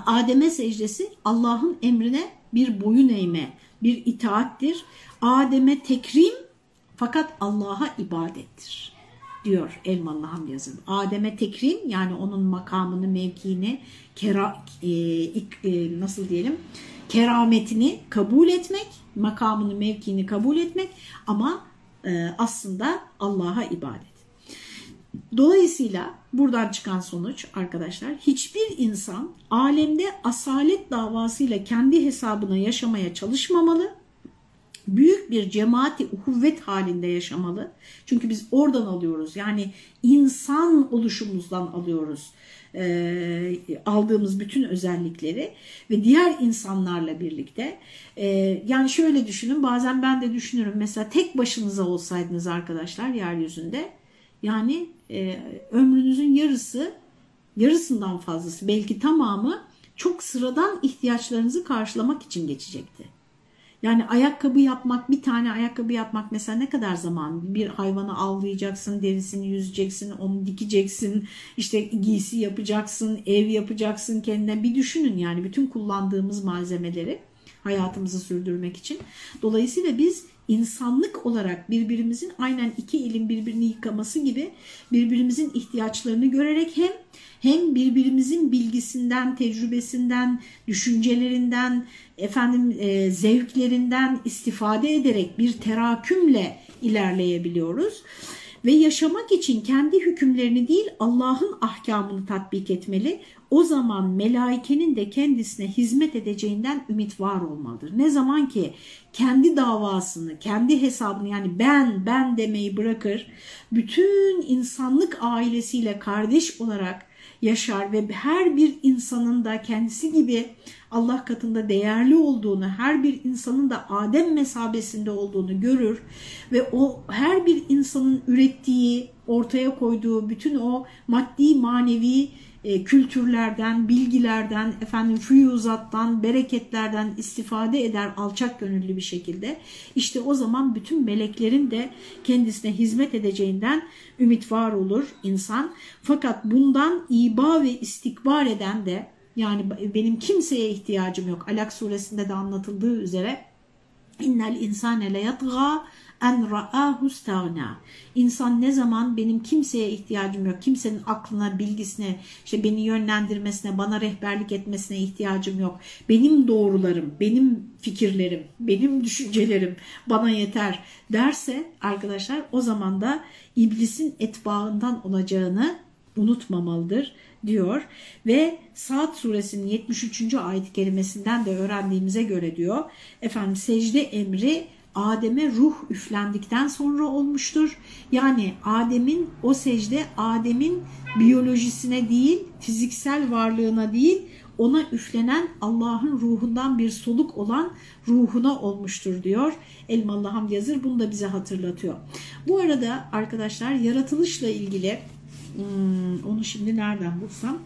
Speaker 1: Adem'e secdesi Allah'ın emrine bir boyun eğme, bir itaattir. Adem'e tekrim fakat Allah'a ibadettir diyor Elmalı Hamdi yazın. Adem'e tekrim yani onun makamını, mevkiini, kera, e, e, nasıl diyelim kerametini kabul etmek, makamını, mevkiini kabul etmek ama e, aslında Allah'a ibadet. Dolayısıyla buradan çıkan sonuç arkadaşlar hiçbir insan alemde asalet davasıyla kendi hesabına yaşamaya çalışmamalı. Büyük bir cemaati uhuvvet halinde yaşamalı. Çünkü biz oradan alıyoruz. Yani insan oluşumuzdan alıyoruz e, aldığımız bütün özellikleri ve diğer insanlarla birlikte e, yani şöyle düşünün bazen ben de düşünürüm mesela tek başınıza olsaydınız arkadaşlar yeryüzünde yani e, ömrünüzün yarısı yarısından fazlası belki tamamı çok sıradan ihtiyaçlarınızı karşılamak için geçecekti. Yani ayakkabı yapmak, bir tane ayakkabı yapmak mesela ne kadar zaman? Bir hayvanı avlayacaksın, derisini yüzeceksin, onu dikeceksin, işte giysi yapacaksın, ev yapacaksın kendine. Bir düşünün yani bütün kullandığımız malzemeleri hayatımızı sürdürmek için. Dolayısıyla biz insanlık olarak birbirimizin aynen iki elin birbirini yıkaması gibi birbirimizin ihtiyaçlarını görerek hem hem birbirimizin bilgisinden, tecrübesinden, düşüncelerinden, efendim e, zevklerinden istifade ederek bir terakümle ilerleyebiliyoruz. Ve yaşamak için kendi hükümlerini değil Allah'ın ahkamını tatbik etmeli. O zaman melaikenin de kendisine hizmet edeceğinden ümit var olmalıdır. Ne zaman ki kendi davasını, kendi hesabını yani ben, ben demeyi bırakır, bütün insanlık ailesiyle kardeş olarak yaşar ve her bir insanın da kendisi gibi Allah katında değerli olduğunu, her bir insanın da Adem mesabesinde olduğunu görür ve o her bir insanın ürettiği, ortaya koyduğu bütün o maddi manevi e, kültürlerden, bilgilerden, efendim füyuzattan, bereketlerden istifade eder alçak gönüllü bir şekilde. İşte o zaman bütün meleklerin de kendisine hizmet edeceğinden ümit var olur insan. Fakat bundan iba ve istikbar eden de yani benim kimseye ihtiyacım yok. Alak suresinde de anlatıldığı üzere innel insane leyatgâ en ra'ahu stagna. İnsan ne zaman benim kimseye ihtiyacım yok, kimsenin aklına, bilgisine, işte beni yönlendirmesine, bana rehberlik etmesine ihtiyacım yok. Benim doğrularım, benim fikirlerim, benim düşüncelerim bana yeter derse arkadaşlar o zaman da iblisin etbaından olacağını unutmamalıdır diyor ve Saat suresinin 73. ayet kelimesinden de öğrendiğimize göre diyor efendim secde emri Adem'e ruh üflendikten sonra olmuştur. Yani Adem'in o secde Adem'in biyolojisine değil, fiziksel varlığına değil, ona üflenen Allah'ın ruhundan bir soluk olan ruhuna olmuştur diyor. Elmalı Hamdi Yazır bunu da bize hatırlatıyor. Bu arada arkadaşlar yaratılışla ilgili hmm, onu şimdi nereden bulsam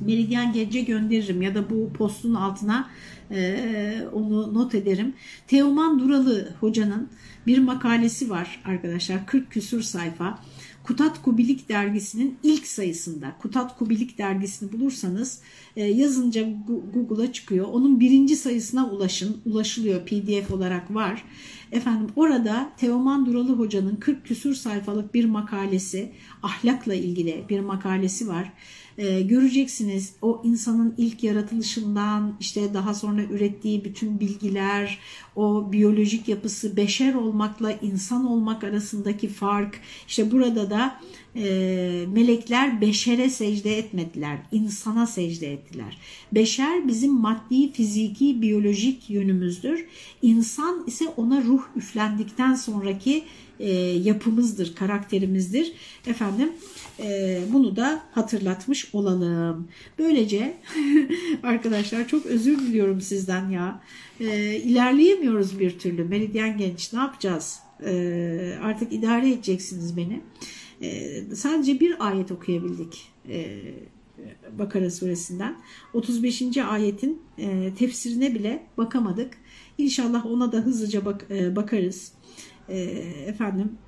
Speaker 1: Meridyen Gece gönderirim ya da bu postun altına e, onu not ederim. Teoman Duralı hocanın bir makalesi var arkadaşlar 40 küsur sayfa. Kutat Kubilik dergisinin ilk sayısında Kutat Kubilik dergisini bulursanız e, yazınca Google'a çıkıyor. Onun birinci sayısına ulaşın. Ulaşılıyor pdf olarak var. Efendim orada Teoman Duralı Hoca'nın 40 küsur sayfalık bir makalesi ahlakla ilgili bir makalesi var e, göreceksiniz o insanın ilk yaratılışından işte daha sonra ürettiği bütün bilgiler, o biyolojik yapısı, beşer olmakla insan olmak arasındaki fark. işte burada da e, melekler beşere secde etmediler, insana secde ettiler. Beşer bizim maddi, fiziki, biyolojik yönümüzdür. İnsan ise ona ruh üflendikten sonraki e, yapımızdır, karakterimizdir. Efendim e, bunu da hatırlatmış olalım. Böylece arkadaşlar çok özür diliyorum sizden ya. E, ilerleyemiyoruz bir türlü. Meridyen Genç ne yapacağız? E, artık idare edeceksiniz beni. E, sadece bir ayet okuyabildik. E, Bakara suresinden. 35. ayetin e, tefsirine bile bakamadık. İnşallah ona da hızlıca bak, e, bakarız. E, efendim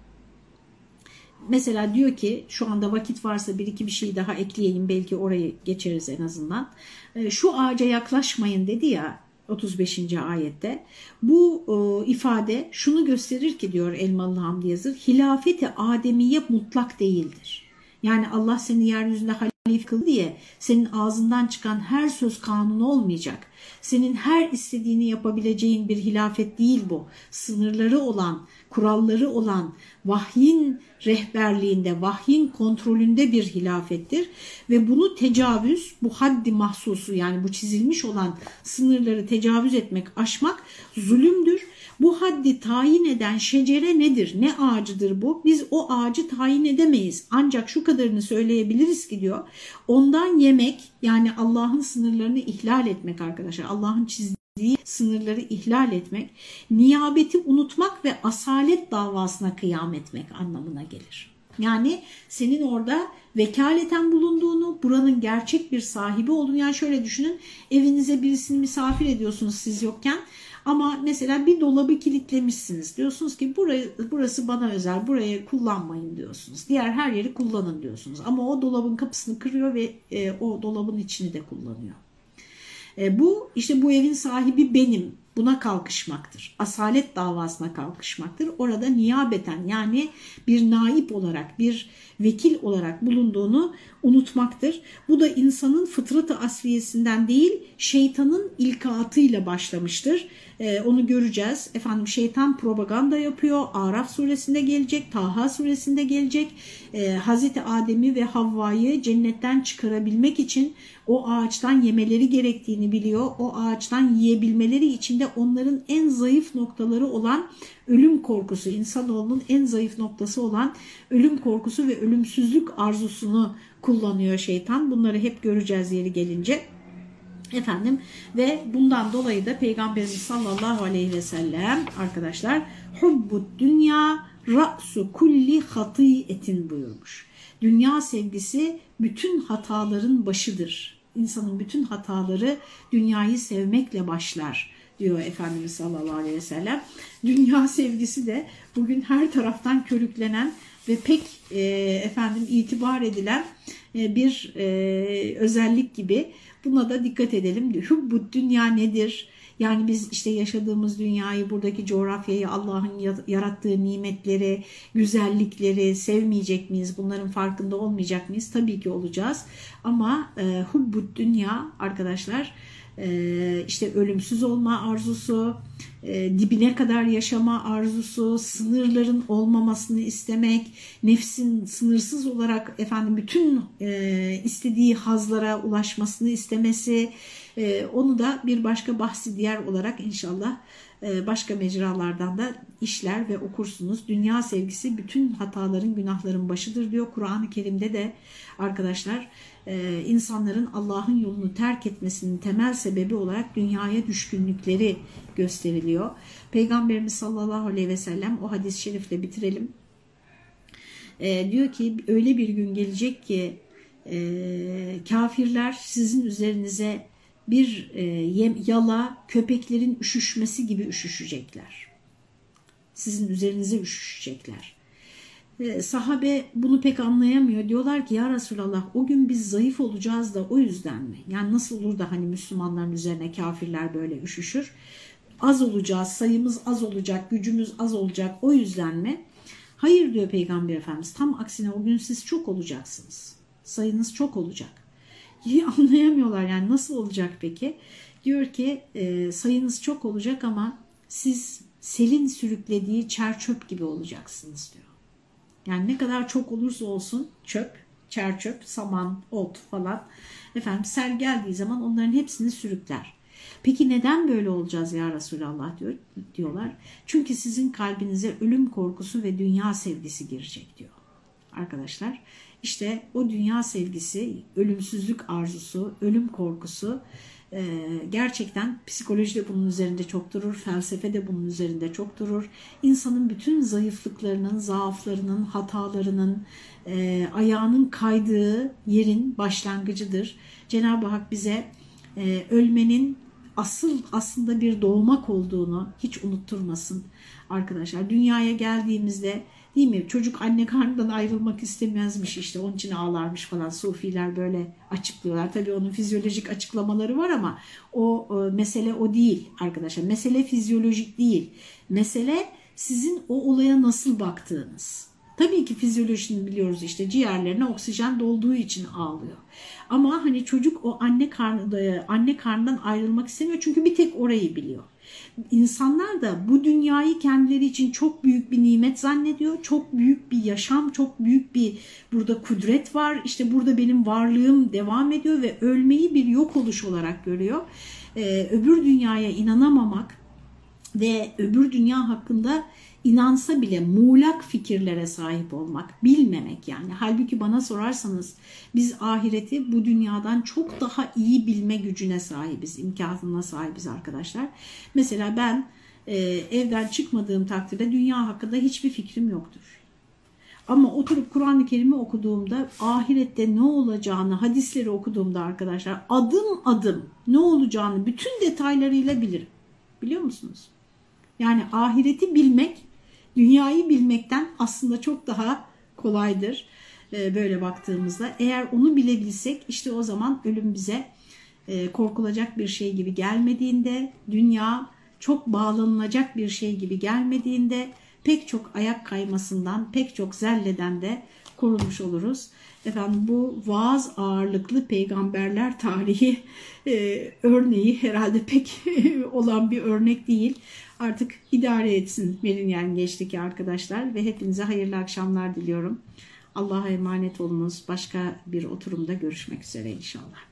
Speaker 1: mesela diyor ki şu anda vakit varsa bir iki bir şey daha ekleyeyim belki orayı geçeriz en azından. E, şu ağaca yaklaşmayın dedi ya 35. ayette. Bu e, ifade şunu gösterir ki diyor Elmalı Hamdi Yazır, hilafeti Ademiye mutlak değildir. Yani Allah seni yeryüzünde halif kıl diye senin ağzından çıkan her söz kanunu olmayacak. Senin her istediğini yapabileceğin bir hilafet değil bu. Sınırları olan, kuralları olan, vahyin rehberliğinde, vahyin kontrolünde bir hilafettir. Ve bunu tecavüz, bu haddi mahsusu yani bu çizilmiş olan sınırları tecavüz etmek, aşmak zulümdür. Bu haddi tayin eden şecere nedir? Ne ağacıdır bu? Biz o ağacı tayin edemeyiz. Ancak şu kadarını söyleyebiliriz ki diyor. Ondan yemek yani Allah'ın sınırlarını ihlal etmek arkadaşlar. Allah'ın çizdiği sınırları ihlal etmek, niyabeti unutmak ve asalet davasına kıyam etmek anlamına gelir. Yani senin orada vekaleten bulunduğunu, buranın gerçek bir sahibi olduğunu yani şöyle düşünün evinize birisini misafir ediyorsunuz siz yokken ama mesela bir dolabı kilitlemişsiniz. Diyorsunuz ki burayı, burası bana özel, burayı kullanmayın diyorsunuz. Diğer her yeri kullanın diyorsunuz. Ama o dolabın kapısını kırıyor ve e, o dolabın içini de kullanıyor. E, bu işte bu evin sahibi benim. Buna kalkışmaktır. Asalet davasına kalkışmaktır. Orada niyabeten yani bir naip olarak, bir vekil olarak bulunduğunu unutmaktır. Bu da insanın fıtratı asliyesinden değil, şeytanın ilkaatıyla başlamıştır. Ee, onu göreceğiz. Efendim şeytan propaganda yapıyor. Araf suresinde gelecek, Taha suresinde gelecek. Ee, Hazreti Adem'i ve Havva'yı cennetten çıkarabilmek için o ağaçtan yemeleri gerektiğini biliyor. O ağaçtan yiyebilmeleri için de onların en zayıf noktaları olan ölüm korkusu, insanoğlunun en zayıf noktası olan ölüm korkusu ve ölümsüzlük arzusunu kullanıyor şeytan. Bunları hep göreceğiz yeri gelince. Efendim ve bundan dolayı da Peygamberimiz sallallahu aleyhi ve sellem arkadaşlar hubbud dünya ra'su kulli hatiyetin buyurmuş. Dünya sevgisi bütün hataların başıdır. İnsanın bütün hataları dünyayı sevmekle başlar diyor Efendimiz sallallahu aleyhi ve sellem. Dünya sevgisi de bugün her taraftan körüklenen ve pek e, efendim itibar edilen e, bir e, özellik gibi buna da dikkat edelim. Bu dünya nedir? Yani biz işte yaşadığımız dünyayı, buradaki coğrafyayı, Allah'ın yarattığı nimetleri, güzellikleri sevmeyecek miyiz? Bunların farkında olmayacak mıyız? Tabii ki olacağız. Ama e, hubbut dünya arkadaşlar işte ölümsüz olma arzusu, e, dibine kadar yaşama arzusu, sınırların olmamasını istemek, nefsin sınırsız olarak efendim bütün e, istediği hazlara ulaşmasını istemesi, e, onu da bir başka bahsi diğer olarak inşallah başka mecralardan da işler ve okursunuz. Dünya sevgisi bütün hataların, günahların başıdır diyor. Kur'an-ı Kerim'de de arkadaşlar e, insanların Allah'ın yolunu terk etmesinin temel sebebi olarak dünyaya düşkünlükleri gösteriliyor. Peygamberimiz sallallahu aleyhi ve sellem o hadis-i şerifle bitirelim. E, diyor ki öyle bir gün gelecek ki kafirler sizin üzerinize bir e, yala köpeklerin üşüşmesi gibi üşüşecekler. Sizin üzerinize üşüşecekler. E, sahabe bunu pek anlayamıyor. Diyorlar ki ya Resulallah o gün biz zayıf olacağız da o yüzden mi? Yani nasıl olur da hani Müslümanların üzerine kafirler böyle üşüşür? Az olacağız, sayımız az olacak, gücümüz az olacak o yüzden mi? Hayır diyor Peygamber Efendimiz. Tam aksine o gün siz çok olacaksınız. Sayınız çok olacak anlayamıyorlar yani nasıl olacak peki? Diyor ki e, sayınız çok olacak ama siz selin sürüklediği çer çöp gibi olacaksınız diyor. Yani ne kadar çok olursa olsun çöp, çer çöp, saman, ot falan. Efendim sel geldiği zaman onların hepsini sürükler. Peki neden böyle olacağız ya Resulallah diyor, diyorlar. Çünkü sizin kalbinize ölüm korkusu ve dünya sevgisi girecek diyor. Arkadaşlar işte o dünya sevgisi, ölümsüzlük arzusu, ölüm korkusu e, gerçekten psikoloji de bunun üzerinde çok durur, felsefe de bunun üzerinde çok durur. İnsanın bütün zayıflıklarının, zaaflarının, hatalarının, e, ayağının kaydığı yerin başlangıcıdır. Cenab-ı Hak bize e, ölmenin asıl aslında bir doğmak olduğunu hiç unutturmasın arkadaşlar. Dünyaya geldiğimizde değil mi çocuk anne karnından ayrılmak istemezmiş işte onun için ağlarmış falan sufiler böyle açıklıyorlar. Tabii onun fizyolojik açıklamaları var ama o e, mesele o değil arkadaşlar. Mesele fizyolojik değil. Mesele sizin o olaya nasıl baktığınız. Tabii ki fizyolojisini biliyoruz işte ciğerlerine oksijen dolduğu için ağlıyor. Ama hani çocuk o anne karnında anne karnından ayrılmak istemiyor çünkü bir tek orayı biliyor. İnsanlar da bu dünyayı kendileri için çok büyük bir nimet zannediyor. Çok büyük bir yaşam, çok büyük bir burada kudret var. İşte burada benim varlığım devam ediyor ve ölmeyi bir yok oluş olarak görüyor. Ee, öbür dünyaya inanamamak ve öbür dünya hakkında inansa bile muğlak fikirlere sahip olmak, bilmemek yani. Halbuki bana sorarsanız biz ahireti bu dünyadan çok daha iyi bilme gücüne sahibiz, imkanına sahibiz arkadaşlar. Mesela ben e, evden çıkmadığım takdirde dünya hakkında hiçbir fikrim yoktur. Ama oturup Kur'an-ı Kerim'i okuduğumda ahirette ne olacağını, hadisleri okuduğumda arkadaşlar adım adım ne olacağını bütün detaylarıyla bilirim. Biliyor musunuz? Yani ahireti bilmek dünyayı bilmekten aslında çok daha kolaydır e, böyle baktığımızda. Eğer onu bilebilsek işte o zaman ölüm bize e, korkulacak bir şey gibi gelmediğinde, dünya çok bağlanılacak bir şey gibi gelmediğinde pek çok ayak kaymasından, pek çok zelleden de korunmuş oluruz. Efendim bu vaaz ağırlıklı peygamberler tarihi e, örneği herhalde pek olan bir örnek değil. Artık idare etsin verin geçtiki arkadaşlar ve hepinize hayırlı akşamlar diliyorum. Allah'a emanet olunuz. Başka bir oturumda görüşmek üzere inşallah.